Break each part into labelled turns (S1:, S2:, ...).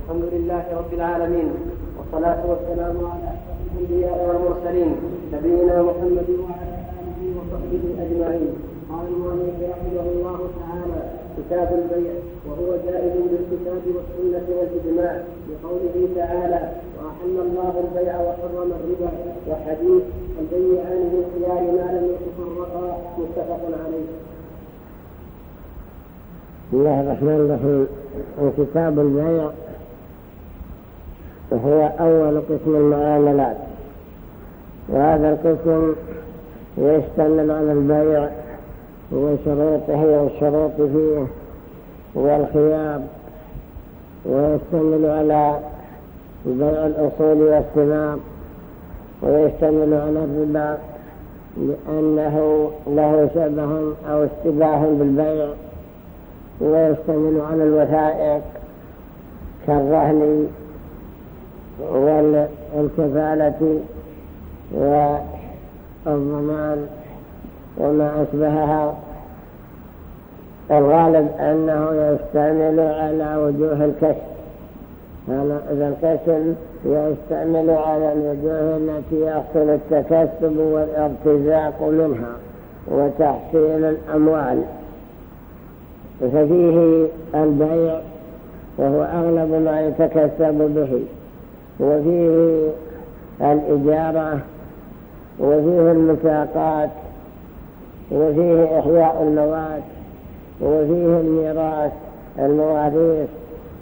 S1: الحمد لله رب العالمين والصلاة والسلام على أشرف الأنبياء والمرسلين نبينا محمد وعلى آله وصحبه أجمعين. قال المؤلف رحمه الله تعالى كتاب البيع وهو جائز بالكتاب والسنة والإجماع بقوله تعالى وأحل الله البيع وحرم الربا وحديث البيعان بالخيار ما لم يتفرقا متفق عليه.
S2: بسم الله الرحمن الرحيم. كتاب البيع وهو أول قسم المعاملات. وهذا القسم يشتمل على البيع وشروطه والشروط فيه والخيار ويشتمل على بيع الأصول والثمار ويشتمل على الربا لأنه له شبه أو اشتباه بالبيع ويشتمل على الوثائق كالرهن والكفالة والضمان وما أشبهها. الغالب أنه يشتمل على وجوه الكشف. هذا القسم يشتمل على الوجوه التي يحصل التكسب والارتزاق منها وتحصيل الأموال. ففيه البيع وهو أغلب ما يتكسب به. وفيه الإجارة وفيه المساقات وفيه إحياء المواد وفيه الميراث المواريث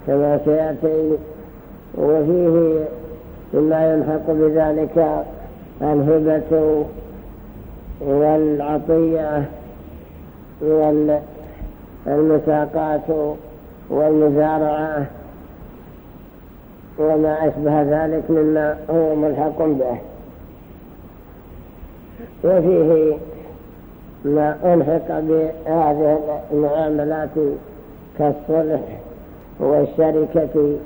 S2: كما سيأتي وفيه مما يلحق بذلك الهبة والعطية والمساقات والمزارعة. وما أشبه ذلك مما هو ملحق به. وفيه ما ألحق بهذه المعاملات كالصلح والشركة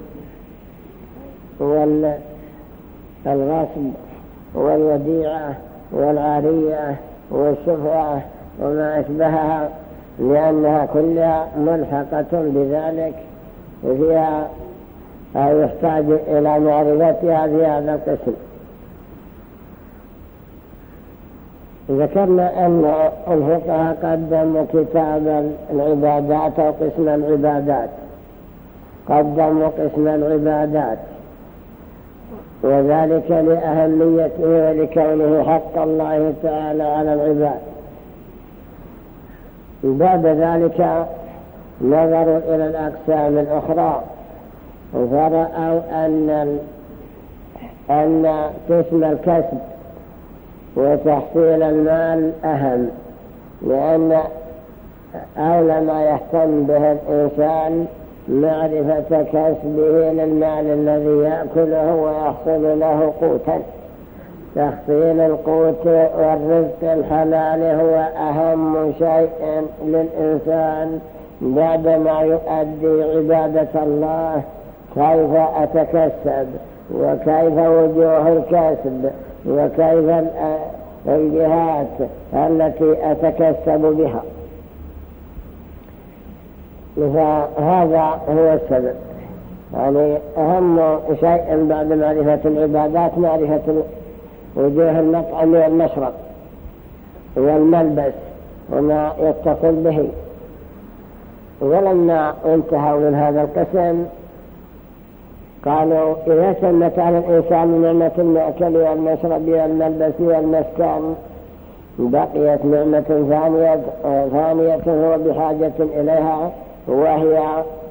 S2: والغصب والوديعة والعارية والشفعة وما أشبهها لأنها كلها ملحقة بذلك. وفيها أو يحتاج إلى معرفتها في هذا القسم. ذكرنا أن الفقهاء قدموا كتاب العبادات أو قسم العبادات. قدموا قسم العبادات. وذلك لأهميته ولكونه حق الله تعالى على العباد. بعد ذلك نظروا إلى الأقسام الأخرى. فرأوا أن أن قسم الكسب وتحصيل المال أهم لأن أولى ما يهتم به الإنسان معرفة كسبه للمال الذي يأكله ويحصل له قوتا. تحصيل القوت والرزق الحلال هو أهم شيء للإنسان بعدما يؤدي عبادة الله كيف أتكسب؟ وكيف وجوه الكسب؟ وكيف الجهات التي أتكسب بها؟ فهذا هو السبب. يعني أهم شيء بعد معرفة العبادات معرفة وجوه المطعم والمشرب والملبس وما يتصل به. ولما انتهوا من هذا القسم قالوا إذا تمت على الإنسان نعمة المأكل والمشرب والملبس والمسكن بقيت نعمة ثانية, ثانية هو بحاجة إليها وهي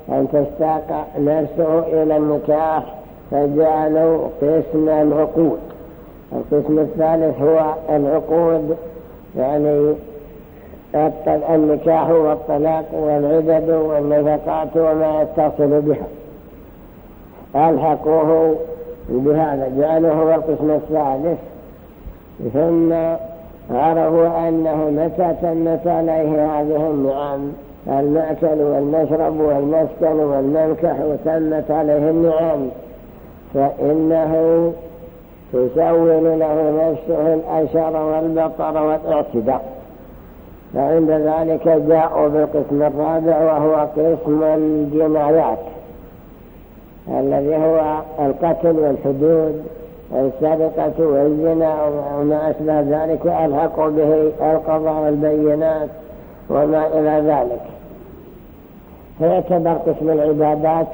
S2: أن تشتاق نفسه إلى النكاح فجعلوا قسم العقود. القسم الثالث هو العقود يعني النكاح والطلاق والعدد والنفقات وما يتصل بها. ألحقوه بهذا جعلوه هو القسم الثالث ثم عرفوا أنه متى تمت عليه هذه النعم المأكل والمشرب والمسكن والمنكح وتمت عليه النعم. فإنه تسول له نفسه الأشر والبطر والاعتداء. فعند ذلك جاءوا بالقسم الرابع وهو قسم الجنايات. الذي هو القتل والحدود السرقة والزنا وما أشبه ذلك وألحقوا به القضاء والبينات وما إلى ذلك. فيعتبر قسم العبادات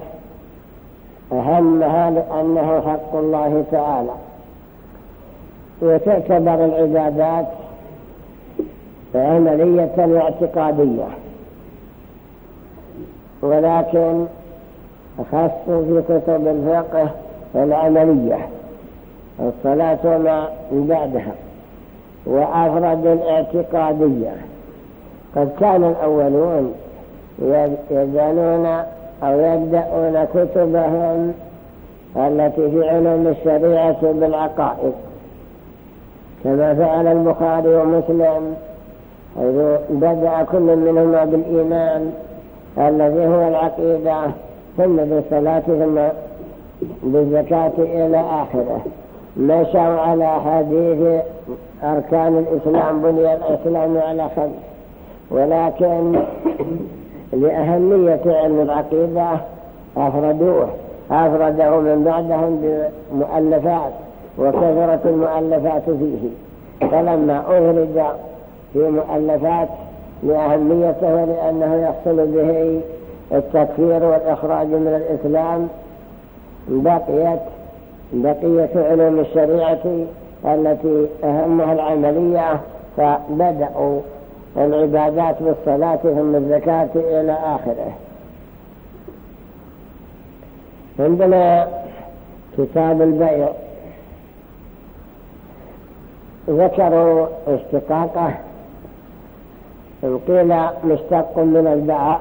S2: أهمها لأنه حق الله تعالى. وتعتبر العبادات عملية واعتقادية. ولكن خصوا في كتب الفقه العملية الصلاة وما بعدها وأفرد الاعتقادية. قد كان الأولون يدانون أو يبدأون كتبهم التي في علوم الشريعة بالعقائد. كما فعل البخاري ومسلم حيث بدأ كل منهما بالإيمان الذي هو العقيدة. ثم بالصلاة ثم بالزكاة إلى آخره. مشوا على حديث أركان الإسلام بني الإسلام على خمس ولكن لأهمية علم العقيدة أفردوه. أفرده من بعدهم بمؤلفات وكثرة المؤلفات فيه. فلما أفرد في مؤلفات لأهميته لأنه يحصل به التكفير والإخراج من الإسلام بقيت بقية علوم الشريعة التي أهمها العملية فبدأوا العبادات بالصلاة ثم الزكاة إلى آخره. عندنا كتاب البيع. ذكروا اشتقاقه. قيل مشتق من الباع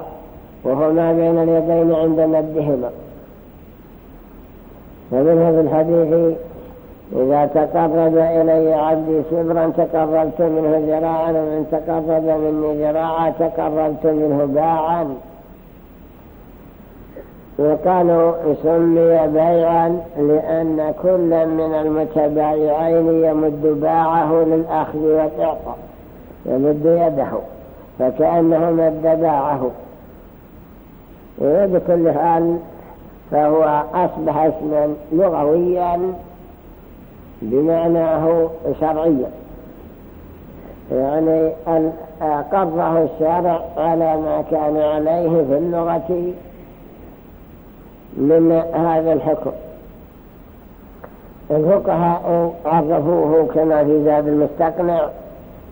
S2: وهو ما بين اليدين عند مدهما. ومنه في الحديث إذا تقرب إلي عبدي شبرا تقربت منه ذراعا ومن تقرب مني ذراعا تقربت منه باعا. وقالوا سمي بيعا لأن كل من المتبايعين يمد باعه للأخذ والإعطاء يمد يده فكأنه مد باعه. وبكل حال فهو أصبح اسما لغويا بمعناه شرعيا. يعني قرره الشارع على ما كان عليه في اللغة من هذا الحكم. الفقهاء عرفوه كما في زاد المستقنع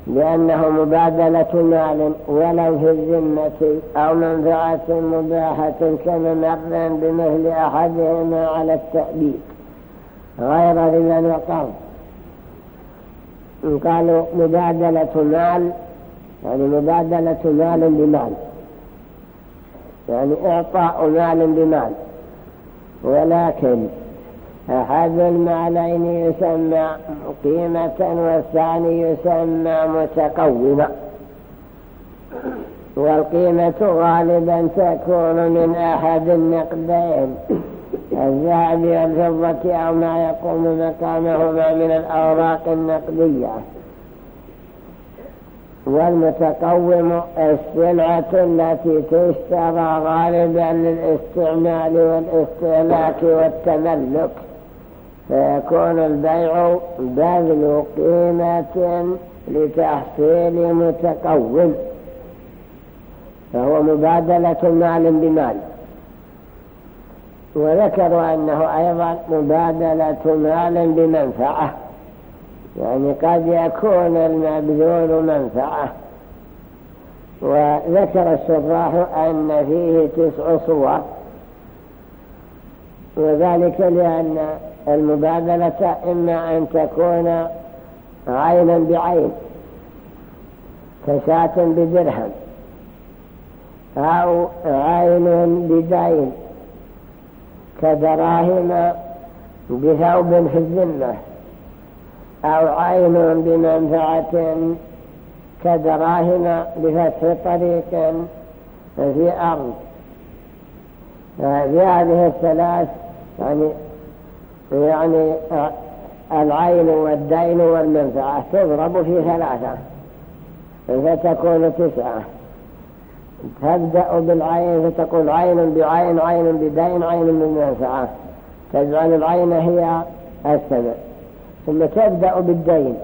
S2: بأنه مبادلة مال ولو في الذمة أو منفعة مباحة كممر بمثل أحدهما على التأبيد. غير ربا وقرض قالوا مبادلة مال يعني مبادلة مال بمال. يعني إعطاء مال بمال. ولكن أحد المالين يسمى قيمة والثاني يسمى متقومة. والقيمة غالبا تكون من أحد النقدين الذهب والفضة أو ما يقوم مقامهما من الأوراق النقدية. والمتقوم السلعة التي تشترى غالبا للاستعمال والاستهلاك والتملك. فيكون البيع بذل قيمة لتحصيل متقوم فهو مبادلة مال بمال. وذكروا أنه أيضا مبادلة مال بمنفعة. يعني قد يكون المبذول منفعة. وذكر الشراح أن فيه تسع صور. وذلك لأن المبادلة إما أن تكون عينا بعين كشاة بدرهم أو عين بدين كدراهم بثوب في الذمة أو عين بمنفعة كدراهم بفتح طريق في أرض. في هذه الثلاث يعني يعني العين والدين والمنفعة تضرب في ثلاثة فتكون تسعة. تبدأ بالعين فتقول عين بعين عين بدين عين بمنفعة. تجعل العين هي السبب ثم تبدأ بالدين.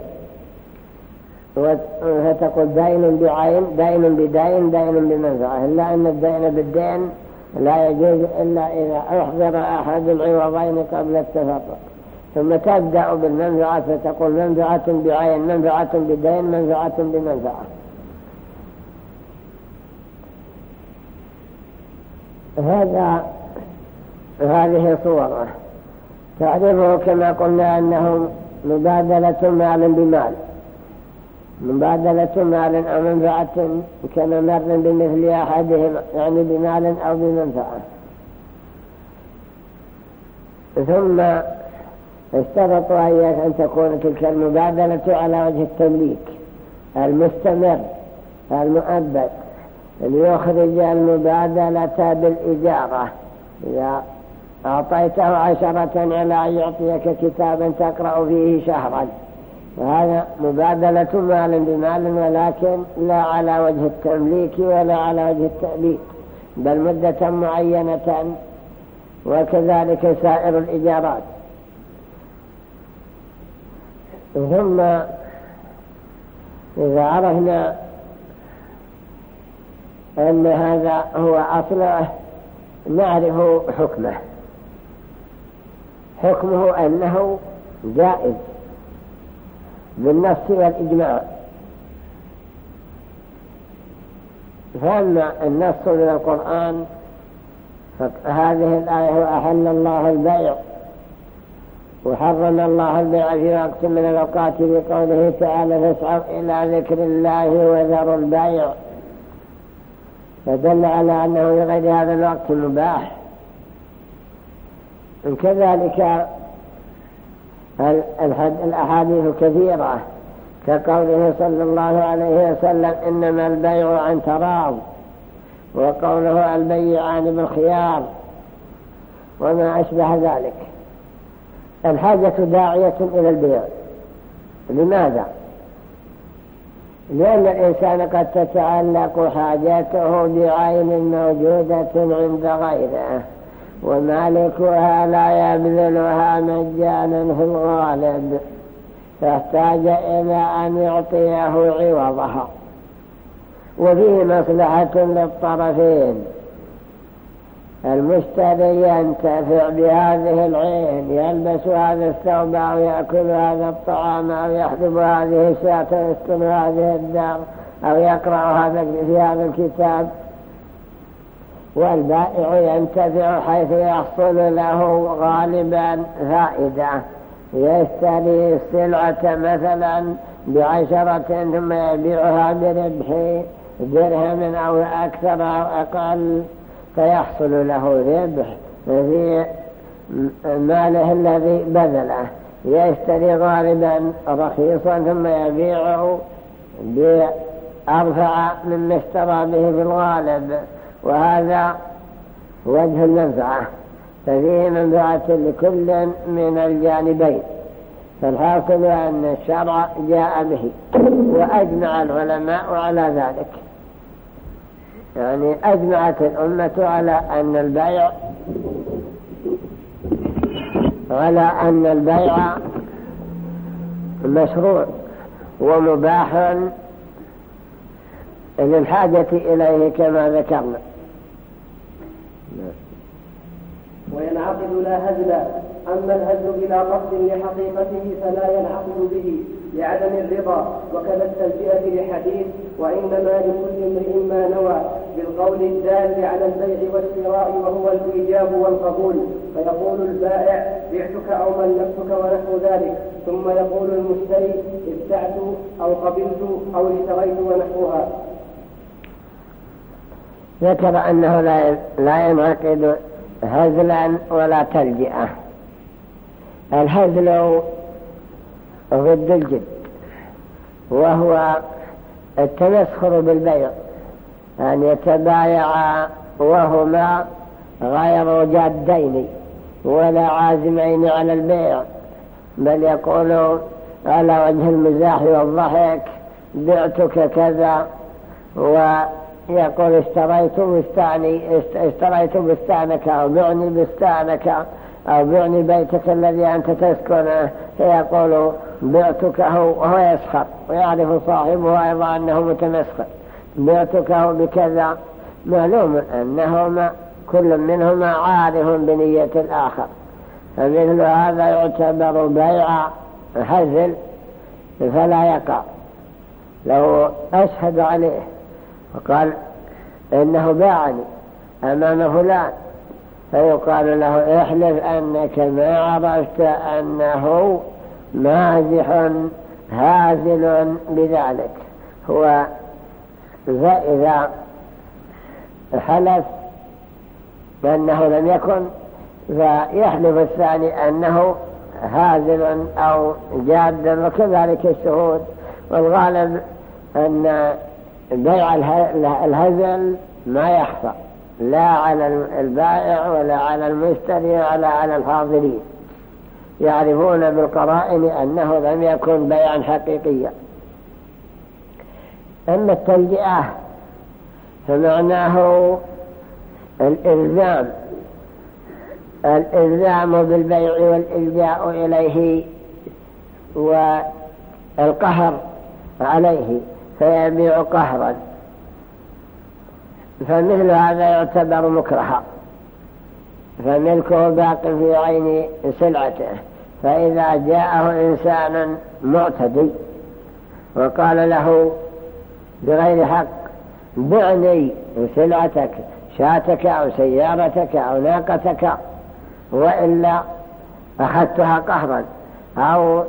S2: فتقول دين بعين دين بدين دين بمنفعة. إلا أن الدين بالدين لا يجوز إلا إذا أحضر أحد العوضين قبل التفرق. ثم تبدأ بالمنفعة فتقول منفعة بعين منفعة بدين منفعة بمنفعة. هذا هذه صوره تعرفه كما قلنا أنه مبادلة مال بمال. مبادلة مال أو منفعة كممر بمثل أحدهم يعني بمال أو بمنفعة. ثم اشترطوا أن تكون تلك المبادلة على وجه التمليك المستمر المؤبد ليخرج المبادلة بالإجارة. إذا أعطيته عشرة على أن يعطيك كتابا تقرأ فيه شهرا. وهذا مبادلة مال بمال ولكن لا على وجه التمليك ولا على وجه التأبيد بل مدة معينة وكذلك سائر الإجارات ثم إذا عرفنا أن هذا هو أصله نعرف حكمه. حكمه أنه جائز. بالنص والإجماع فأما النص من القرآن فهذه الآية وأحل الله البيع وحرم الله البيع في وقت من الأوقات بقوله تعالى فاسعوا إلى ذكر الله وذروا البيع فدل على أنه في غير هذا الوقت مباح. كذلك الأحاديث كثيرة كقوله صلى الله عليه وسلم إنما البيع عن تراض وقوله البيعان بالخيار وما أشبه ذلك. الحاجة داعية إلى البيع. لماذا؟ لأن الإنسان قد تتعلق حاجته بعين موجودة عند غيره. ومالكها لا يبذلها مجانا في الغالب. فاحتاج إلى أن يعطيه عوضها. وفيه مصلحة للطرفين. المشتري ينتفع بهذه العين. يلبس هذا الثوب أو يأكل هذا الطعام أو يحلب هذه الشاة ويسكن هذه الدار أو يقرأ هذا في هذا الكتاب. والبائع ينتفع حيث يحصل له غالبا فائدة. يشتري السلعة مثلا بعشرة ثم يبيعها بربح درهم أو أكثر أو أقل فيحصل له ربح في ماله الذي بذله. يشتري غالبا رخيصا ثم يبيعه بأرفع مما اشترى به في الغالب. وهذا وجه المنفعة ففيه منفعة لكل من الجانبين فالحاصل أن الشرع جاء به وأجمع العلماء على ذلك. يعني أجمعت الأمة على أن البيع على أن البيع مشروع ومباح للحاجة إليه كما ذكرنا.
S1: وينعقد لا هزل أما الهزل بلا قصد لحقيقته فلا ينعقد به لعدم الرضا وكذا التلجئة لحديث وإنما لكل امرئ ما نوى بالقول الدال على البيع والشراء وهو الإيجاب والقبول. فيقول البائع بعتك أو ملكتك ونحو ذلك. ثم يقول المشتري ابتعت أو قبلت أو اشتريت ونحوها.
S2: ذكر أنه لا لا ينعقد هزلا ولا تلجئة. الهزل ضد الجد وهو التمسخر بالبيع أن يتبايع وهما غير جادين ولا عازمين على البيع بل يقول على وجه المزاح والضحك بعتك كذا و يقول اشتريت بستاني اشتريت بستانك أو بعني بستانك أو بعني بيتك الذي أنت تسكنه فيقول بعتكه وهو يسخر ويعرف صاحبه أيضا أنه متمسخر بعتكه بكذا. معلوم أنهما كل منهما عارف بنية الآخر. فمثل هذا يعتبر بيع هزل فلا يقع. لو أشهد عليه. وقال إنه باعني أمام فلان. فيقال له احلف أنك ما عرفت أنه مازح هازل بذلك. هو فإذا حلف بأنه لم يكن فيحلف الثاني أنه هازل أو جاد وكذلك الشهود. والغالب أن بيع الهزل ما يخفى. لا على البائع ولا على المشتري ولا على الحاضرين يعرفون بالقرائن أنه لم يكن بيعا حقيقيا. أما التلجئة فمعناه الإلزام. الإلزام بالبيع والإلجاء إليه والقهر عليه. فيبيع قهرا. فمثل هذا يعتبر مكرها. فملكه باق في عين سلعته. فإذا جاءه إنسان معتدي وقال له بغير حق بعني سلعتك شاتك أو سيارتك أو ناقتك وإلا أخذتها قهرا أو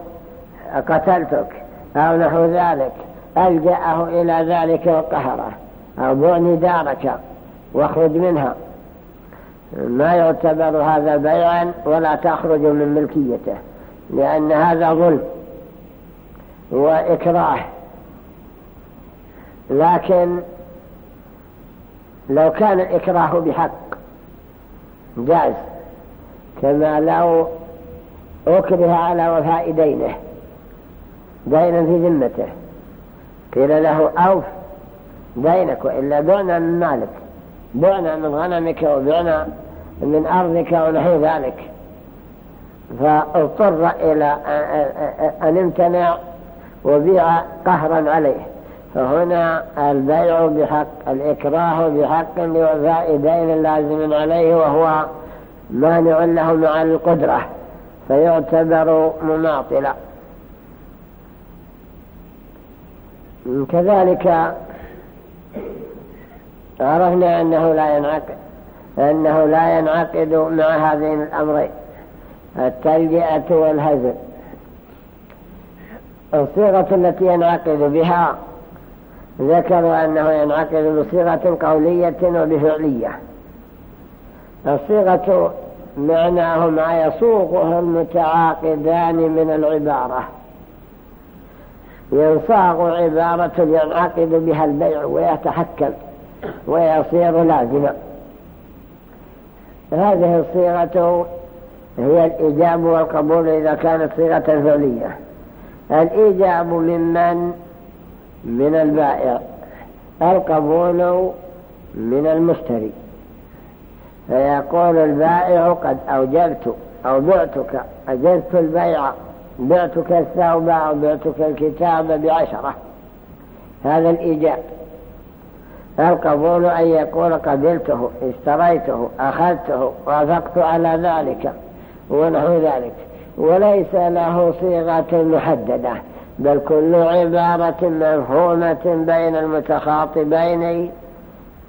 S2: قتلتك أو نحو ذلك. ألجأه إلى ذلك وقهره. أو بعني دارك واخرج منها. ما يعتبر هذا بيعا ولا تخرج من ملكيته لأن هذا ظلم وإكراه. لكن لو كان الإكراه بحق جاز كما لو أكره على وفاء دينه دينا في ذمته. قيل له أوف. دينك وإلا بعنا من مالك. بعنا من غنمك وبعنا من أرضك ونحو ذلك. فاضطر إلى أن امتنع وبيع قهرا عليه. فهنا البيع بحق الإكراه بحق لوفاء دين لازم عليه وهو مانع له مع القدرة. فيعتبر مماطلا كذلك عرفنا أنه لا ينعقد أنه لا ينعقد مع هذين الأمرين. التلجئة والهزل. الصيغة التي ينعقد بها ذكروا أنه ينعقد بصيغة قولية وبفعلية. الصيغة معناه ما يصوغه المتعاقدان من العبارة. ينصاغ عبارة ينعقد بها البيع ويتحكم ويصير لازما. هذه الصيغة هي الإيجاب والقبول إذا كانت صيغة فعلية. الإيجاب ممن من البائع. القبول من المشتري. فيقول البائع قد أوجبت أو بعتك أجزت البيع. بعتك الثوب أو بعتك الكتاب بعشرة. هذا الإيجاب. القبول أن يقول قبلته اشتريته أخذته وافقت على ذلك ونحو ذلك. وليس له صيغة محددة بل كل عبارة مفهومة بين المتخاطبين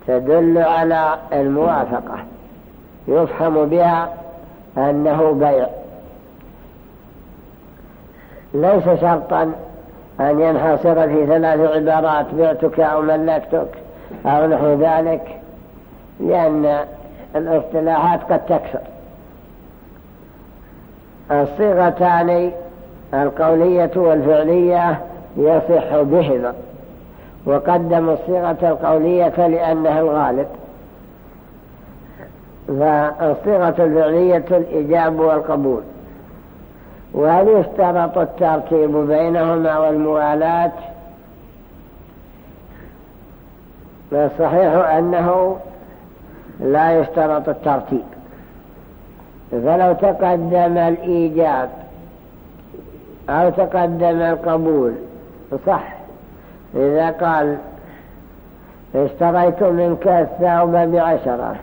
S2: تدل على الموافقة. يفهم بها أنه بيع. ليس شرطا أن ينحصر في ثلاث عبارات بعتك أو ملكتك. أو نحو ذلك لأن الاصطلاحات قد تكثر. الصيغتان القولية والفعلية يصح بهما. وقدموا الصيغة القولية لأنها الغالب. فالصيغة الفعلية الإجاب والقبول. وهل يشترط الترتيب بينهما والموالاة؟ الصحيح أنه لا يشترط الترتيب. فلو تقدم الإيجاب أو تقدم القبول صح. إذا قال اشتريت منك الثوب بعشرة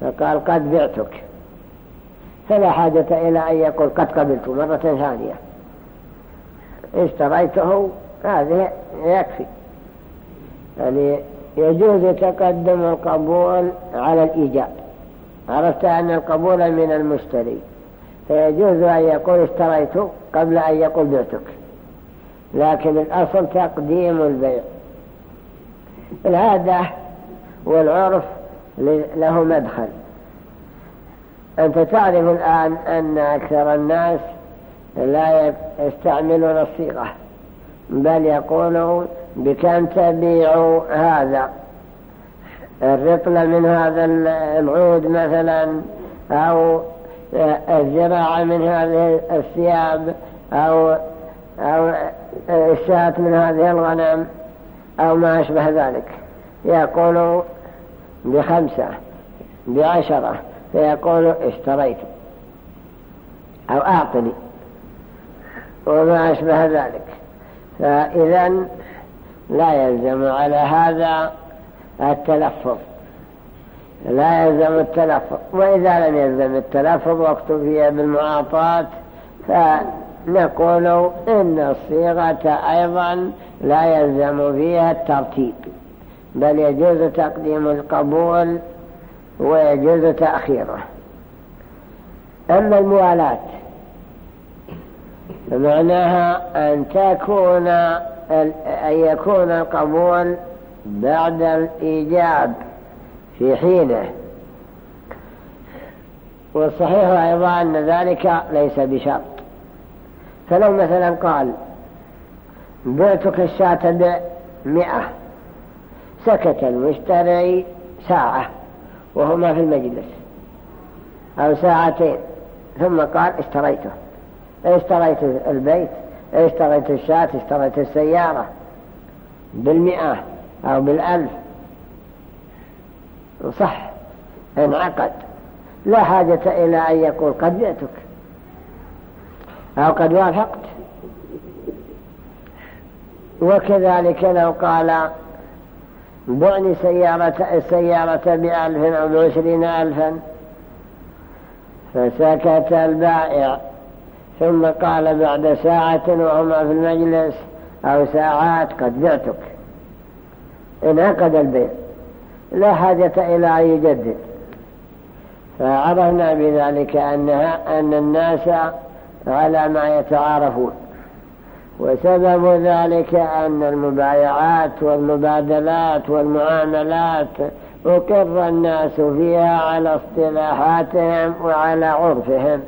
S2: فقال قد بعتك. فلا حاجة إلى أن يقول قد قبلت مرة ثانية. اشتريته هذه يكفي. يعني يجوز تقدم القبول على الإيجاب. عرفت أن القبول من المشتري. فيجوز أن يقول اشتريت قبل أن يقول بعتك. لكن الأصل تقديم البيع. العادة والعرف له مدخل. أنت تعرف الآن أن أكثر الناس لا يستعملون الصيغة بل يقولون بكم تبيع هذا. الرطل من هذا العود مثلا أو الزراعة من هذه الثياب أو أو الشاة من هذه الغنم أو ما أشبه ذلك. يقول بخمسة بعشرة. فيقول اشتريت أو أعطني. وما أشبه ذلك. فإذا لا يلزم على هذا التلفظ. لا يلزم التلفظ. وإذا لم يلزم التلفظ واكتفي بالمعاطات فنقول إن الصيغة أيضا لا يلزم فيها الترتيب. بل يجوز تقديم القبول ويجوز تأخيره أما الموالاة فمعناها أن تكون أن يكون القبول بعد الإيجاب في حينه. والصحيح أيضا أن ذلك ليس بشرط. فلو مثلا قال بعتك الشاة بمئة سكت المشتري ساعة. وهما في المجلس. أو ساعتين. ثم قال اشتريته. اشتريت البيت اشتريت الشاة اشتريت السيارة. بالمئة أو بالألف. صح. انعقد. لا حاجة إلى أن يقول قد جئتك. أو قد وافقت. وكذلك لو قال بعني سيارة السيارة بألف أو بعشرين ألفا. فسكت البائع. ثم قال بعد ساعة وهما في المجلس أو ساعات قد بعتك انعقد البيع لا حاجة إلى أن يجدد. فعرفنا بذلك أنها أن الناس على ما يتعارفون. وسبب ذلك أن المبايعات والمبادلات والمعاملات أقر الناس فيها على اصطلاحاتهم وعلى عرفهم.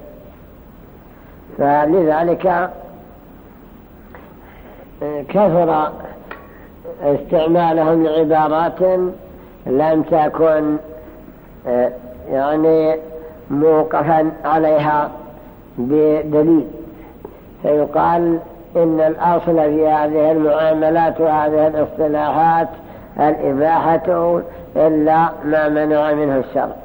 S2: فلذلك كثر استعمالهم لعبارات لم تكن يعني موقفا عليها بدليل. فيقال إن الأصل في هذه المعاملات وهذه الاصطلاحات الإباحة إلا ما منع منه الشرع.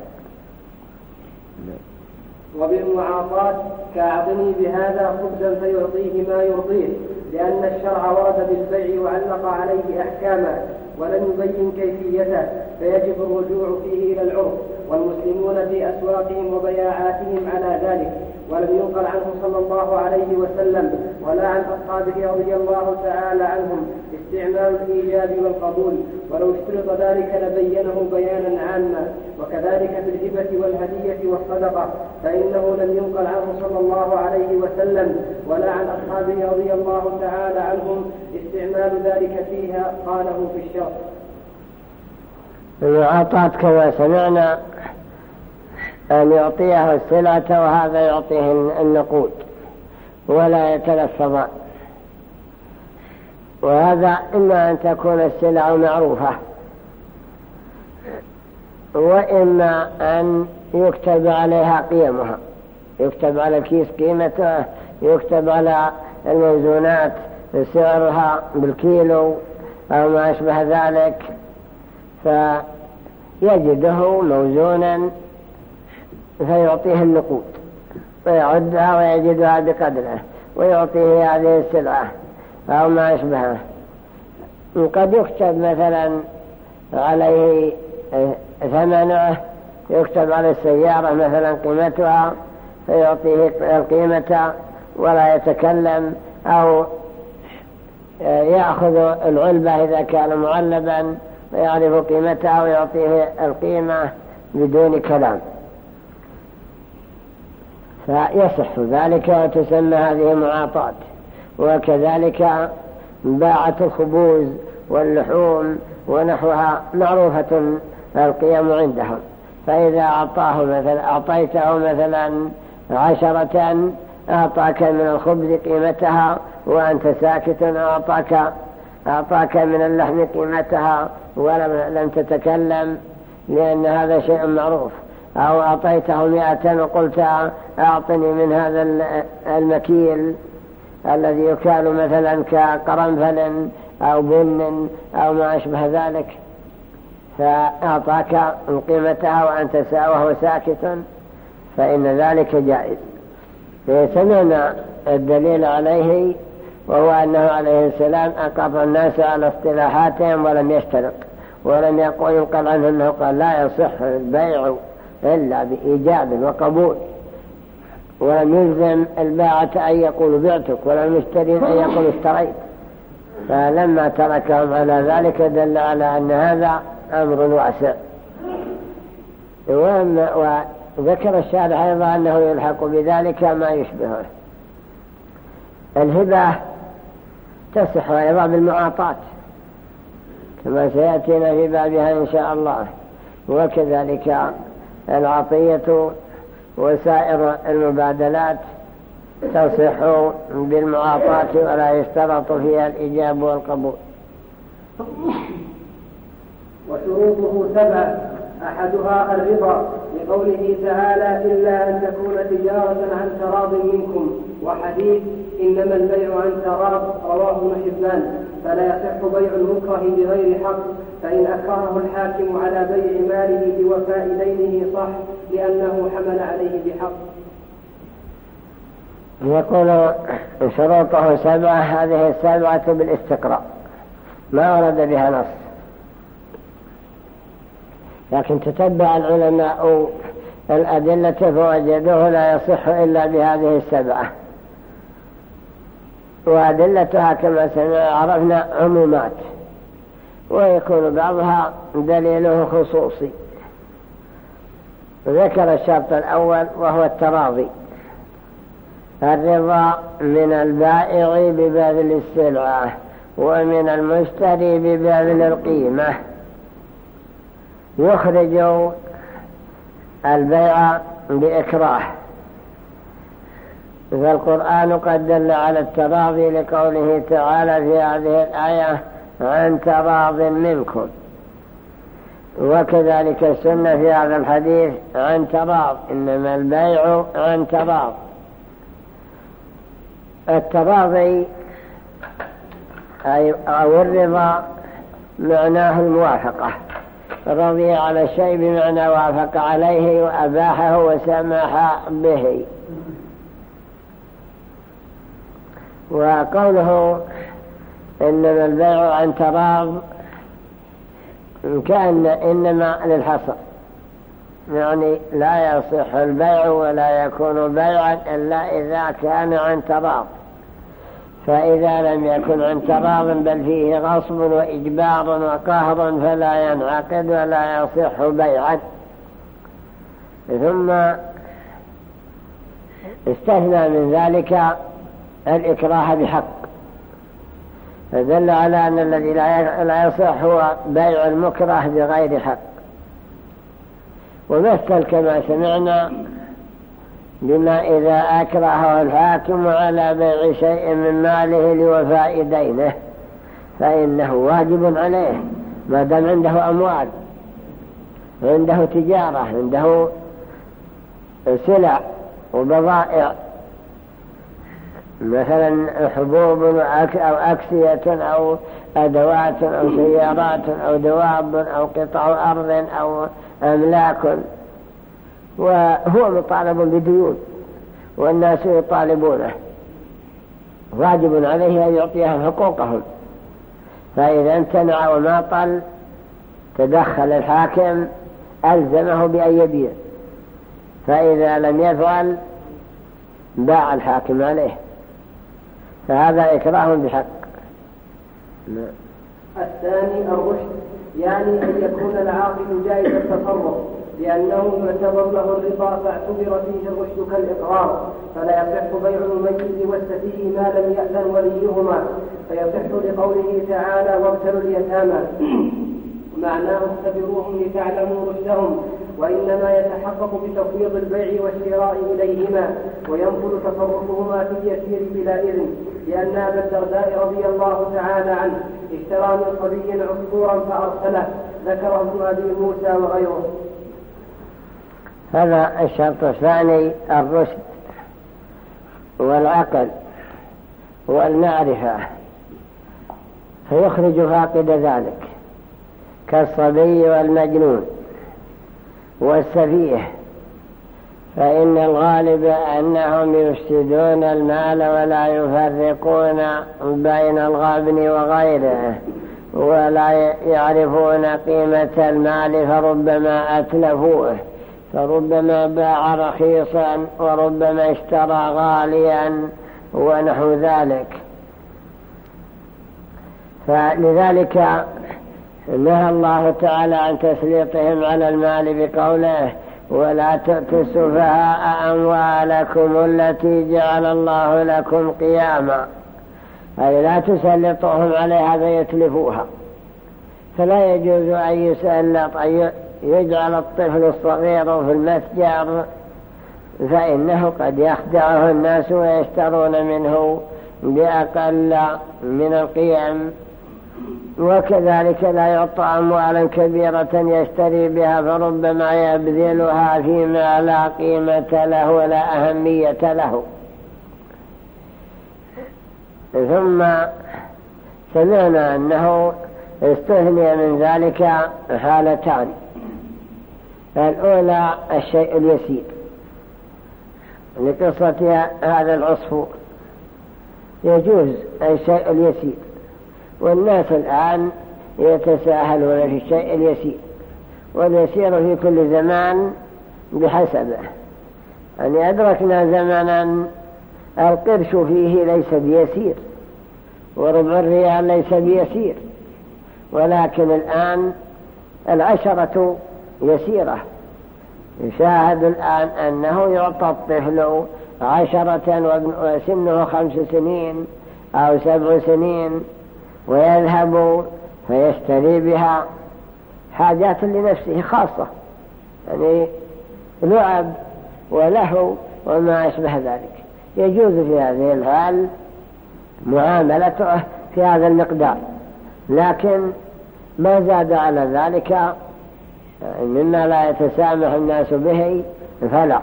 S1: وبالمعاطاة كأعطني بهذا خبزا فيعطيه ما يرضيه لأن الشرع ورد بالبيع وعلق عليه أحكاما ولم يبين كيفيته فيجب الرجوع فيه إلى العرف والمسلمون في أسواقهم وبياعاتهم على ذلك. ولم ينقل عنه صلى الله عليه وسلم ولا عن أصحابه رضي الله تعالى عنهم استعمال الإيجاب والقبول. ولو اشترط ذلك لبينه بيانا عاما. وكذلك في الهبة والهدية والصدقة فإنه لم ينقل عنه صلى الله عليه وسلم ولا عن أصحابه رضي الله تعالى عنهم استعمال ذلك فيها قاله في الشرط
S2: المعاطات كما سمعنا أن يعطيه السلعة وهذا يعطيه النقود ولا يتلفظان وهذا إما أن تكون السلع معروفة وإما أن يكتب عليها قيمها. يكتب على الكيس قيمته يكتب على الموزونات سعرها بالكيلو أو ما أشبه ذلك. فيجده موزونا فيعطيه النقود ويعدها ويجدها بقدره ويعطيه هذه السلعة أو ما أشبهه قد يكتب مثلا عليه ثمنه يكتب على السيارة مثلا قيمتها فيعطيه القيمة ولا يتكلم أو يأخذ العلبة إذا كان معلبا ويعرف قيمتها ويعطيه القيمة بدون كلام. فيصح ذلك وتسمى هذه معاطات وكذلك باعة الخبوز واللحوم ونحوها معروفة القيم عندهم. فإذا أعطاه مثلا أعطيته مثلا عشرة أعطاك من الخبز قيمتها وأنت ساكت أعطاك أعطاك من اللحم قيمتها ولم لم تتكلم لأن هذا شيء معروف. أو أعطيته مئة وقلت أعطني من هذا المكيل الذي يكال مثلا كقرنفل أو بن أو ما أشبه ذلك. فأعطاك قيمتها وأنت وهو ساكت فإن ذلك جائز. سمعنا الدليل عليه وهو أنه عليه السلام أقر الناس على اصطلاحاتهم ولم يشترط ولم يقول ينقل عنه أنه قال لا يصح البيع إلا بإيجاب وقبول. ولم يلزم الباعة أن يقول بعتك ولا المشتري أن يقول اشتريت. فلما تركهم على ذلك دل على أن هذا أمر واسع. وذكر الشارع أيضا أنه يلحق بذلك ما يشبهه. الهبة تصح أيضا بالمعاطات كما سيأتينا في بابها إن شاء الله. وكذلك العطية وسائر المبادلات تصح بالمعاطاة ولا يشترط فيها الإجاب والقبول.
S1: وشروطه سبعة أحدها الرضا لقوله تعالى إلا أن تكون تجارة عن تراض منكم. وحديث إنما البيع عن تراض رواه محبان فلا يصح بيع المكره بغير حق. فإن أكرهه الحاكم على بيع ماله بوفاء دينه صح لأنه حمل عليه بحق.
S2: يقول شروطه سبعة هذه السبعة بالاستقراء. ما ورد بها نص. لكن تتبع العلماء الأدلة فوجدوه لا يصح إلا بهذه السبعة وأدلتها كما عرفنا عمومات. ويكون بعضها دليله خصوصي. ذكر الشرط الأول وهو التراضي. الرضا من البائع ببذل السلعة ومن المشتري ببذل القيمة. يخرج البيع بإكراه. فالقرآن قد دل على التراضي لقوله تعالى في هذه الآية عن تراض منكم. وكذلك السنة في هذا الحديث عن تراض إنما البيع عن تراض التراضي أو الرضا معناه الموافقة. رضي على الشيء بمعنى وافق عليه وأباحه وسمح به. وقوله إنما البيع عن تراض كأن إنما للحصر يعني لا يصح البيع ولا يكون بيعا إلا إذا كان عن تراض. فإذا لم يكن عن تراض بل فيه غصب وإجبار وقهر فلا ينعقد ولا يصح بيعا. ثم استثنى من ذلك الإكراه بحق. فدل على أن الذي لا يصح هو بيع المكره بغير حق. ومثل كما سمعنا بما إذا أكره الحاكم على بيع شيء من ماله لوفاء دينه فإنه واجب عليه ما دام عنده أموال عنده تجارة عنده سلع وبضائع. مثلا حبوب أو أكسية أو أدوات أو سيارات أو دواب أو قطع أرض أو أملاك. وهو مطالب بديون والناس يطالبونه. واجب عليه أن يعطيهم حقوقهم. فإذا امتنع وماطل تدخل الحاكم ألزمه بأن يبيع. فإذا لم يفعل باع الحاكم عليه. فهذا إكراه بحق.
S1: الثاني الرشد يعني أن يكون العاقل جائز التصرف لأنه يعتبر له الرضا فاعتبر فيه الرشد كالإقرار فلا يصح بيع الميت والسفيه ما لم يأذن وليهما فيصح لقوله تعالى وابتلوا اليتامى معناه اختبروهم لتعلموا رشدهم وإنما يتحقق بتفويض البيع والشراء إليهما وينفذ تصرفهما في اليسير بلا إذن لأن أبا الدرداء رضي الله تعالى عنه اشترى من صبي عصفورا فأرسله ذكره ابن أبي موسى وغيره.
S2: هذا الشرط الثاني الرشد والعقل والمعرفة فيخرج فاقد ذلك. كالصبي والمجنون والسفيه فإن الغالب أنهم يفسدون المال ولا يفرقون بين الغبن وغيره ولا يعرفون قيمة المال فربما أتلفوه فربما باع رخيصا وربما اشترى غاليا ونحو ذلك. فلذلك نهى الله تعالى عن تسليطهم على المال بقوله ولا تؤتوا السفهاء أموالكم التي جعل الله لكم قياما. أي لا تسلطوهم عليها فيتلفوها. فلا يجوز أن يسلط أن يجعل الطفل الصغير في المتجر فإنه قد يخدعه الناس ويشترون منه بأقل من القيم. وكذلك لا يعطى أموالا كبيرة يشتري بها فربما يبذلها فيما لا قيمة له ولا أهمية له. ثم سمعنا أنه استثني من ذلك حالتان. الأولى الشيء اليسير. لقصة هذا العصفور يجوز الشيء اليسير. والناس الآن يتساهلون في الشيء اليسير واليسير في كل زمان بحسبه. أن أدركنا زمنا القرش فيه ليس بيسير وربع الريال ليس بيسير ولكن الآن العشرة يسيرة. يشاهد الآن أنه يعطى الطفل عشرة وسنه خمس سنين أو سبع سنين ويذهب فيشتري بها حاجات لنفسه خاصة. يعني لعب ولهو وما أشبه ذلك. يجوز في هذه الحال معاملته في هذا المقدار. لكن ما زاد على ذلك مما لا يتسامح الناس به فلا.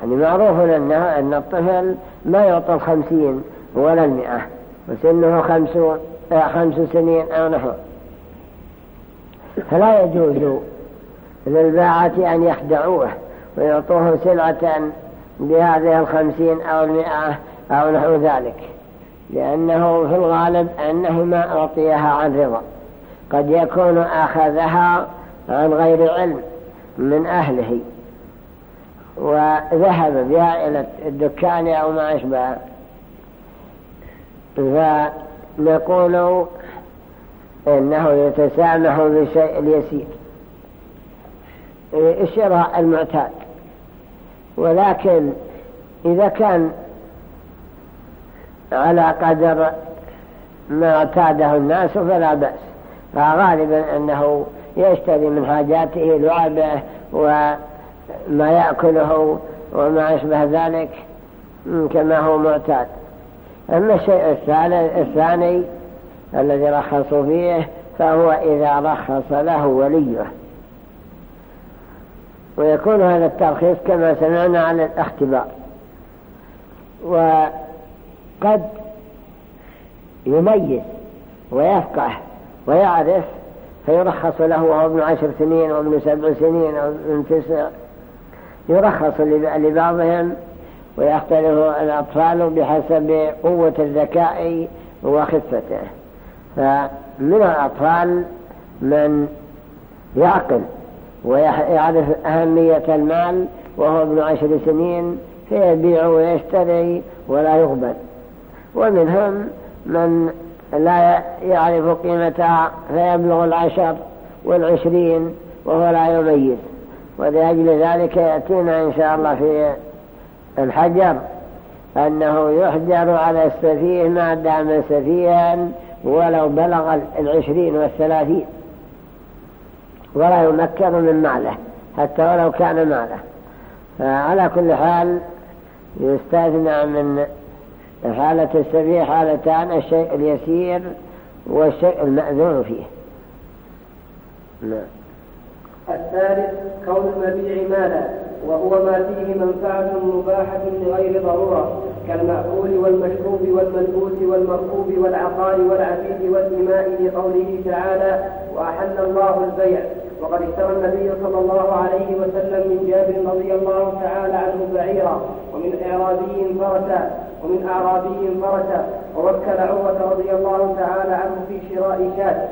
S2: يعني معروف أنه أن الطفل ما يعطى الخمسين ولا المئة وسنه خمسون. خمس سنين أو نحو. فلا يجوز للباعة أن يخدعوه ويعطوه سلعة بهذه الخمسين أو المئة أو نحو ذلك. لأنه في الغالب أنه ما أعطيها عن رضا. قد يكون أخذها عن غير علم من أهله. وذهب بها إلى الدكان أو ما أشبه. فنقول إنه يتسامح بالشيء اليسير الشراء المعتاد. ولكن إذا كان على قدر ما اعتاده الناس فلا بأس. فغالبا أنه يشتري من حاجاته لعبه وما يأكله وما أشبه ذلك كما هو معتاد. أما الشيء الثاني الذي رخصوا فيه فهو إذا رخص له وليه. ويكون هذا الترخيص كما سمعنا على الاختبار. قد يميز ويفقه ويعرف فيرخص له وهو ابن عشر سنين وابن سبع سنين وابن تسع. يرخص لبعضهم ويختلف الأطفال بحسب قوة الذكاء وخفته فمن الأطفال من يعقل ويعرف أهمية المال وهو ابن عشر سنين فيبيع ويشتري ولا يقبل. ومنهم من لا يعرف قيمتها فيبلغ العشر والعشرين وهو لا يميز. ولأجل ذلك يأتينا إن شاء الله في الحجر أنه يحجر على السفيه ما دام سفيها ولو بلغ العشرين والثلاثين ولا يمكن من ماله حتى ولو كان ماله. فعلى كل حال يستثنى من حالة السفيه حالتان الشيء اليسير والشيء المأذون فيه.
S1: نعم. الثالث كون المبيع مالا وهو ما فيه منفعة مباحة لغير ضرورة كالمأكول والمشروب والملبوس والمركوب والعقار والعفيف والإماء لقوله تعالى وأحل الله البيع وقد اشترى النبي صلى الله عليه وسلم من جابر رضي الله تعالى عنه بعيرا ومن إعرابي فرسا. ومن أعرابي فرسا ووكل عروة رضي الله تعالى عنه في شراء شاة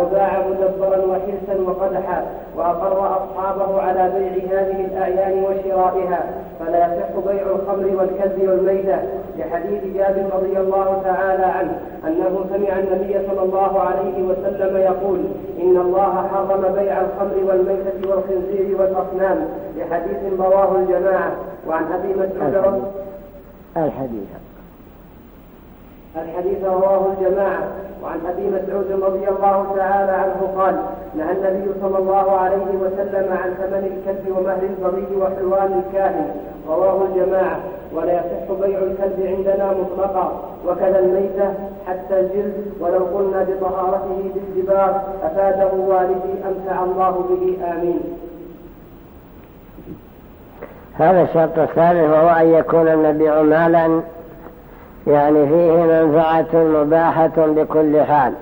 S1: وباع مدبرا وحرسا وقدحا وأقر أصحابه على بيع هذه الأعيان وشرائها. فلا يصح بيع الخمر والكذب والميتة. لحديث جابر رضي الله تعالى عنه أنه سمع النبي صلى الله عليه وسلم يقول إن الله حرم بيع الخمر والميتة والخنزير والأصنام. لحديث رواه الجماعة. وعن أبي مسعود
S2: الحديث.
S1: الحديث رواه الجماعة وعن أبي مسعود رضي الله تعالى عنه قال نهى النبي صلى الله عليه وسلم عن ثمن الكلب ومهر البغي وحلوان الكاهن. رواه الجماعة ولا يصح بيع الكلب عندنا مطلقا. وكذا الميتة حتى الجلد ولو قلنا بطهارته بالجبار أفاده والدي أمتع الله به آمين.
S2: هذا الشرط الثالث وهو أن يكون المبيع مالا يعني فيه منفعة مباحة بكل حال.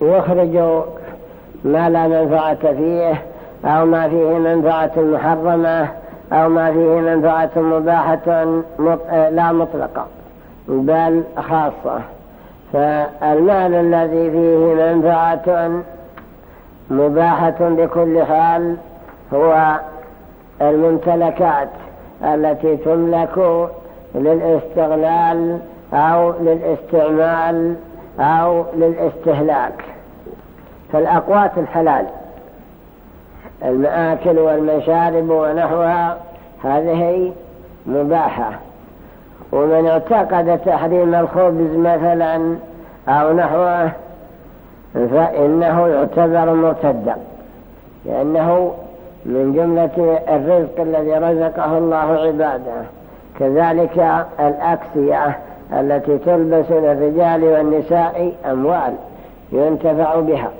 S2: يخرج ما لا منفعة فيه أو ما فيه منفعة محرمة أو ما فيه منفعة مباحة لا مطلقة بل خاصة. فالمال الذي فيه منفعة مباحة بكل حال هو الممتلكات التي تملك للاستغلال أو للاستعمال أو للاستهلاك. فالأقوات الحلال المآكل والمشارب ونحوها هذه مباحة. ومن اعتقد تحريم الخبز مثلا أو نحوه فإنه يعتبر مرتدا لأنه من جملة الرزق الذي رزقه الله عباده. كذلك الأكسية التي تلبس للرجال والنساء أموال ينتفع بها.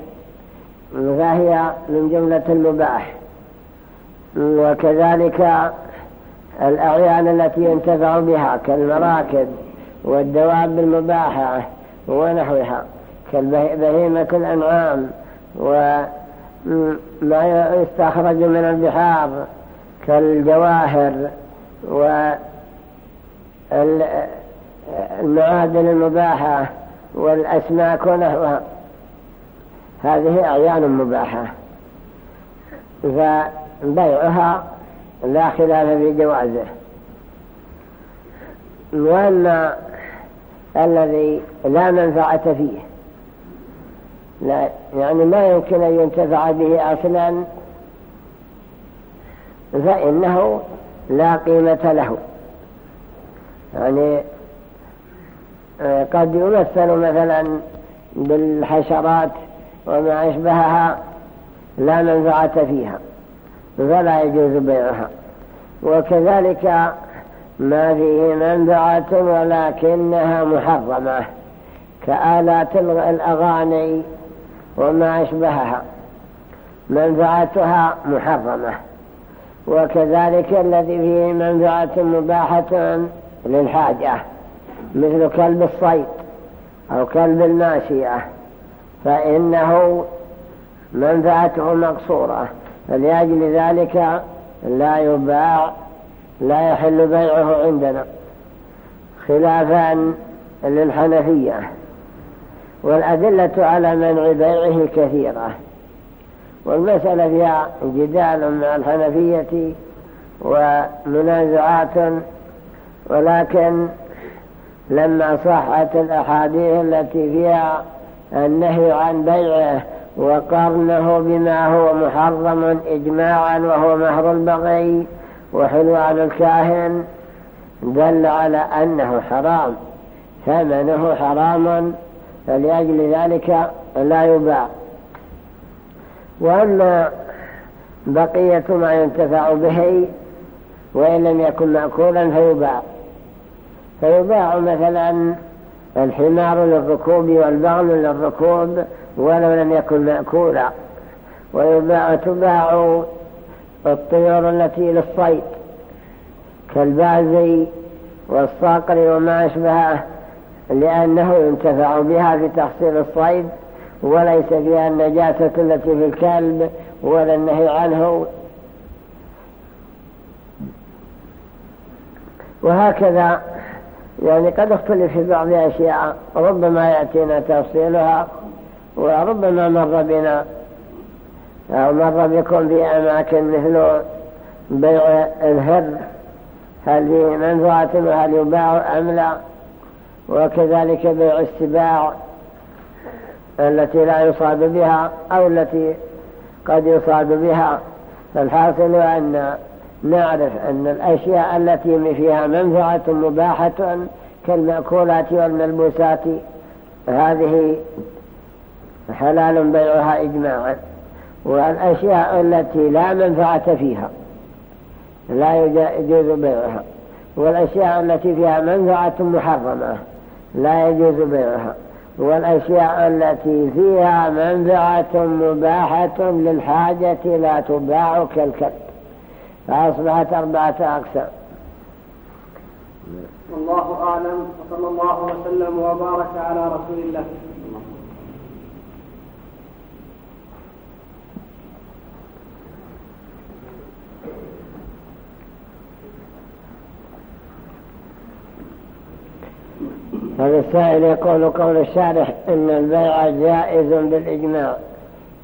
S2: فهي من جملة المباح. وكذلك الأعيان التي ينتفع بها كالمراكب والدواب المباحة ونحوها كالبهيمة الأنعام وما يستخرج من البحار كالجواهر والمعادن المباحة والأسماك ونحوها. هذه أعيان مباحة. فبيعها لا خلاف في جوازه. وأن الذي لا منفعة فيه لا يعني ما يمكن أن ينتفع به أصلا فإنه لا قيمة له. يعني آه، قد يمثل مثلا بالحشرات وما أشبهها لا منفعة فيها فلا يجوز بيعها. وكذلك ما فيه منفعة ولكنها محرمة كآلات الأغاني وما أشبهها منفعتها محرمة. وكذلك الذي فيه منفعة مباحة للحاجة مثل كلب الصيد أو كلب الماشية فإنه منفعته مقصورة. فلأجل ذلك لا يباع لا يحل بيعه عندنا خلافا للحنفية. والأدلة على منع بيعه كثيرة. والمسألة فيها جدال مع الحنفية ومنازعات ولكن لما صحت الأحاديث التي فيها النهي عن بيعه وقرنه بما هو محرم إجماعا وهو مهر البغي وحلوان الكاهن دل على أنه حرام. ثمنه حرام. فلأجل ذلك لا يباع. وأما بقية ما ينتفع به وإن لم يكن مأكولا فيباع. فيباع مثلا الحمار للركوب والبغل للركوب ولو لم يكن مأكولا. ويباع تباع الطيور التي للصيد كالبازي والصقر وما أشبهه. لأنه ينتفع بها في تحصيل الصيد وليس فيها النجاسة التي في الكلب ولا النهي عنه. وهكذا يعني قد اختلف في بعض أشياء. ربما يأتينا تفصيلها وربما مر بنا أو مر بكم في أماكن مثل بيع الهر. هل فيه منفعة وهل يباع أم لا؟ وكذلك بيع السباع التي لا يصاد بها أو التي قد يصاد بها. فالحاصل أن نعرف أن الأشياء التي فيها منفعة مباحة كالمأكولات والملبوسات هذه حلال بيعها إجماعا. والأشياء التي لا منفعة فيها لا يجوز بيعها. والأشياء التي فيها منفعة محرمة لا يجوز بيعها. والأشياء التي فيها منفعة مباحة للحاجة لا تباع كالكلب. فأصبحت أربعة أقسام.
S1: والله أعلم وصلى الله وسلم وبارك على رسول الله.
S2: هذا السائل يقول قول الشارح إن البيع جائز بالإجماع.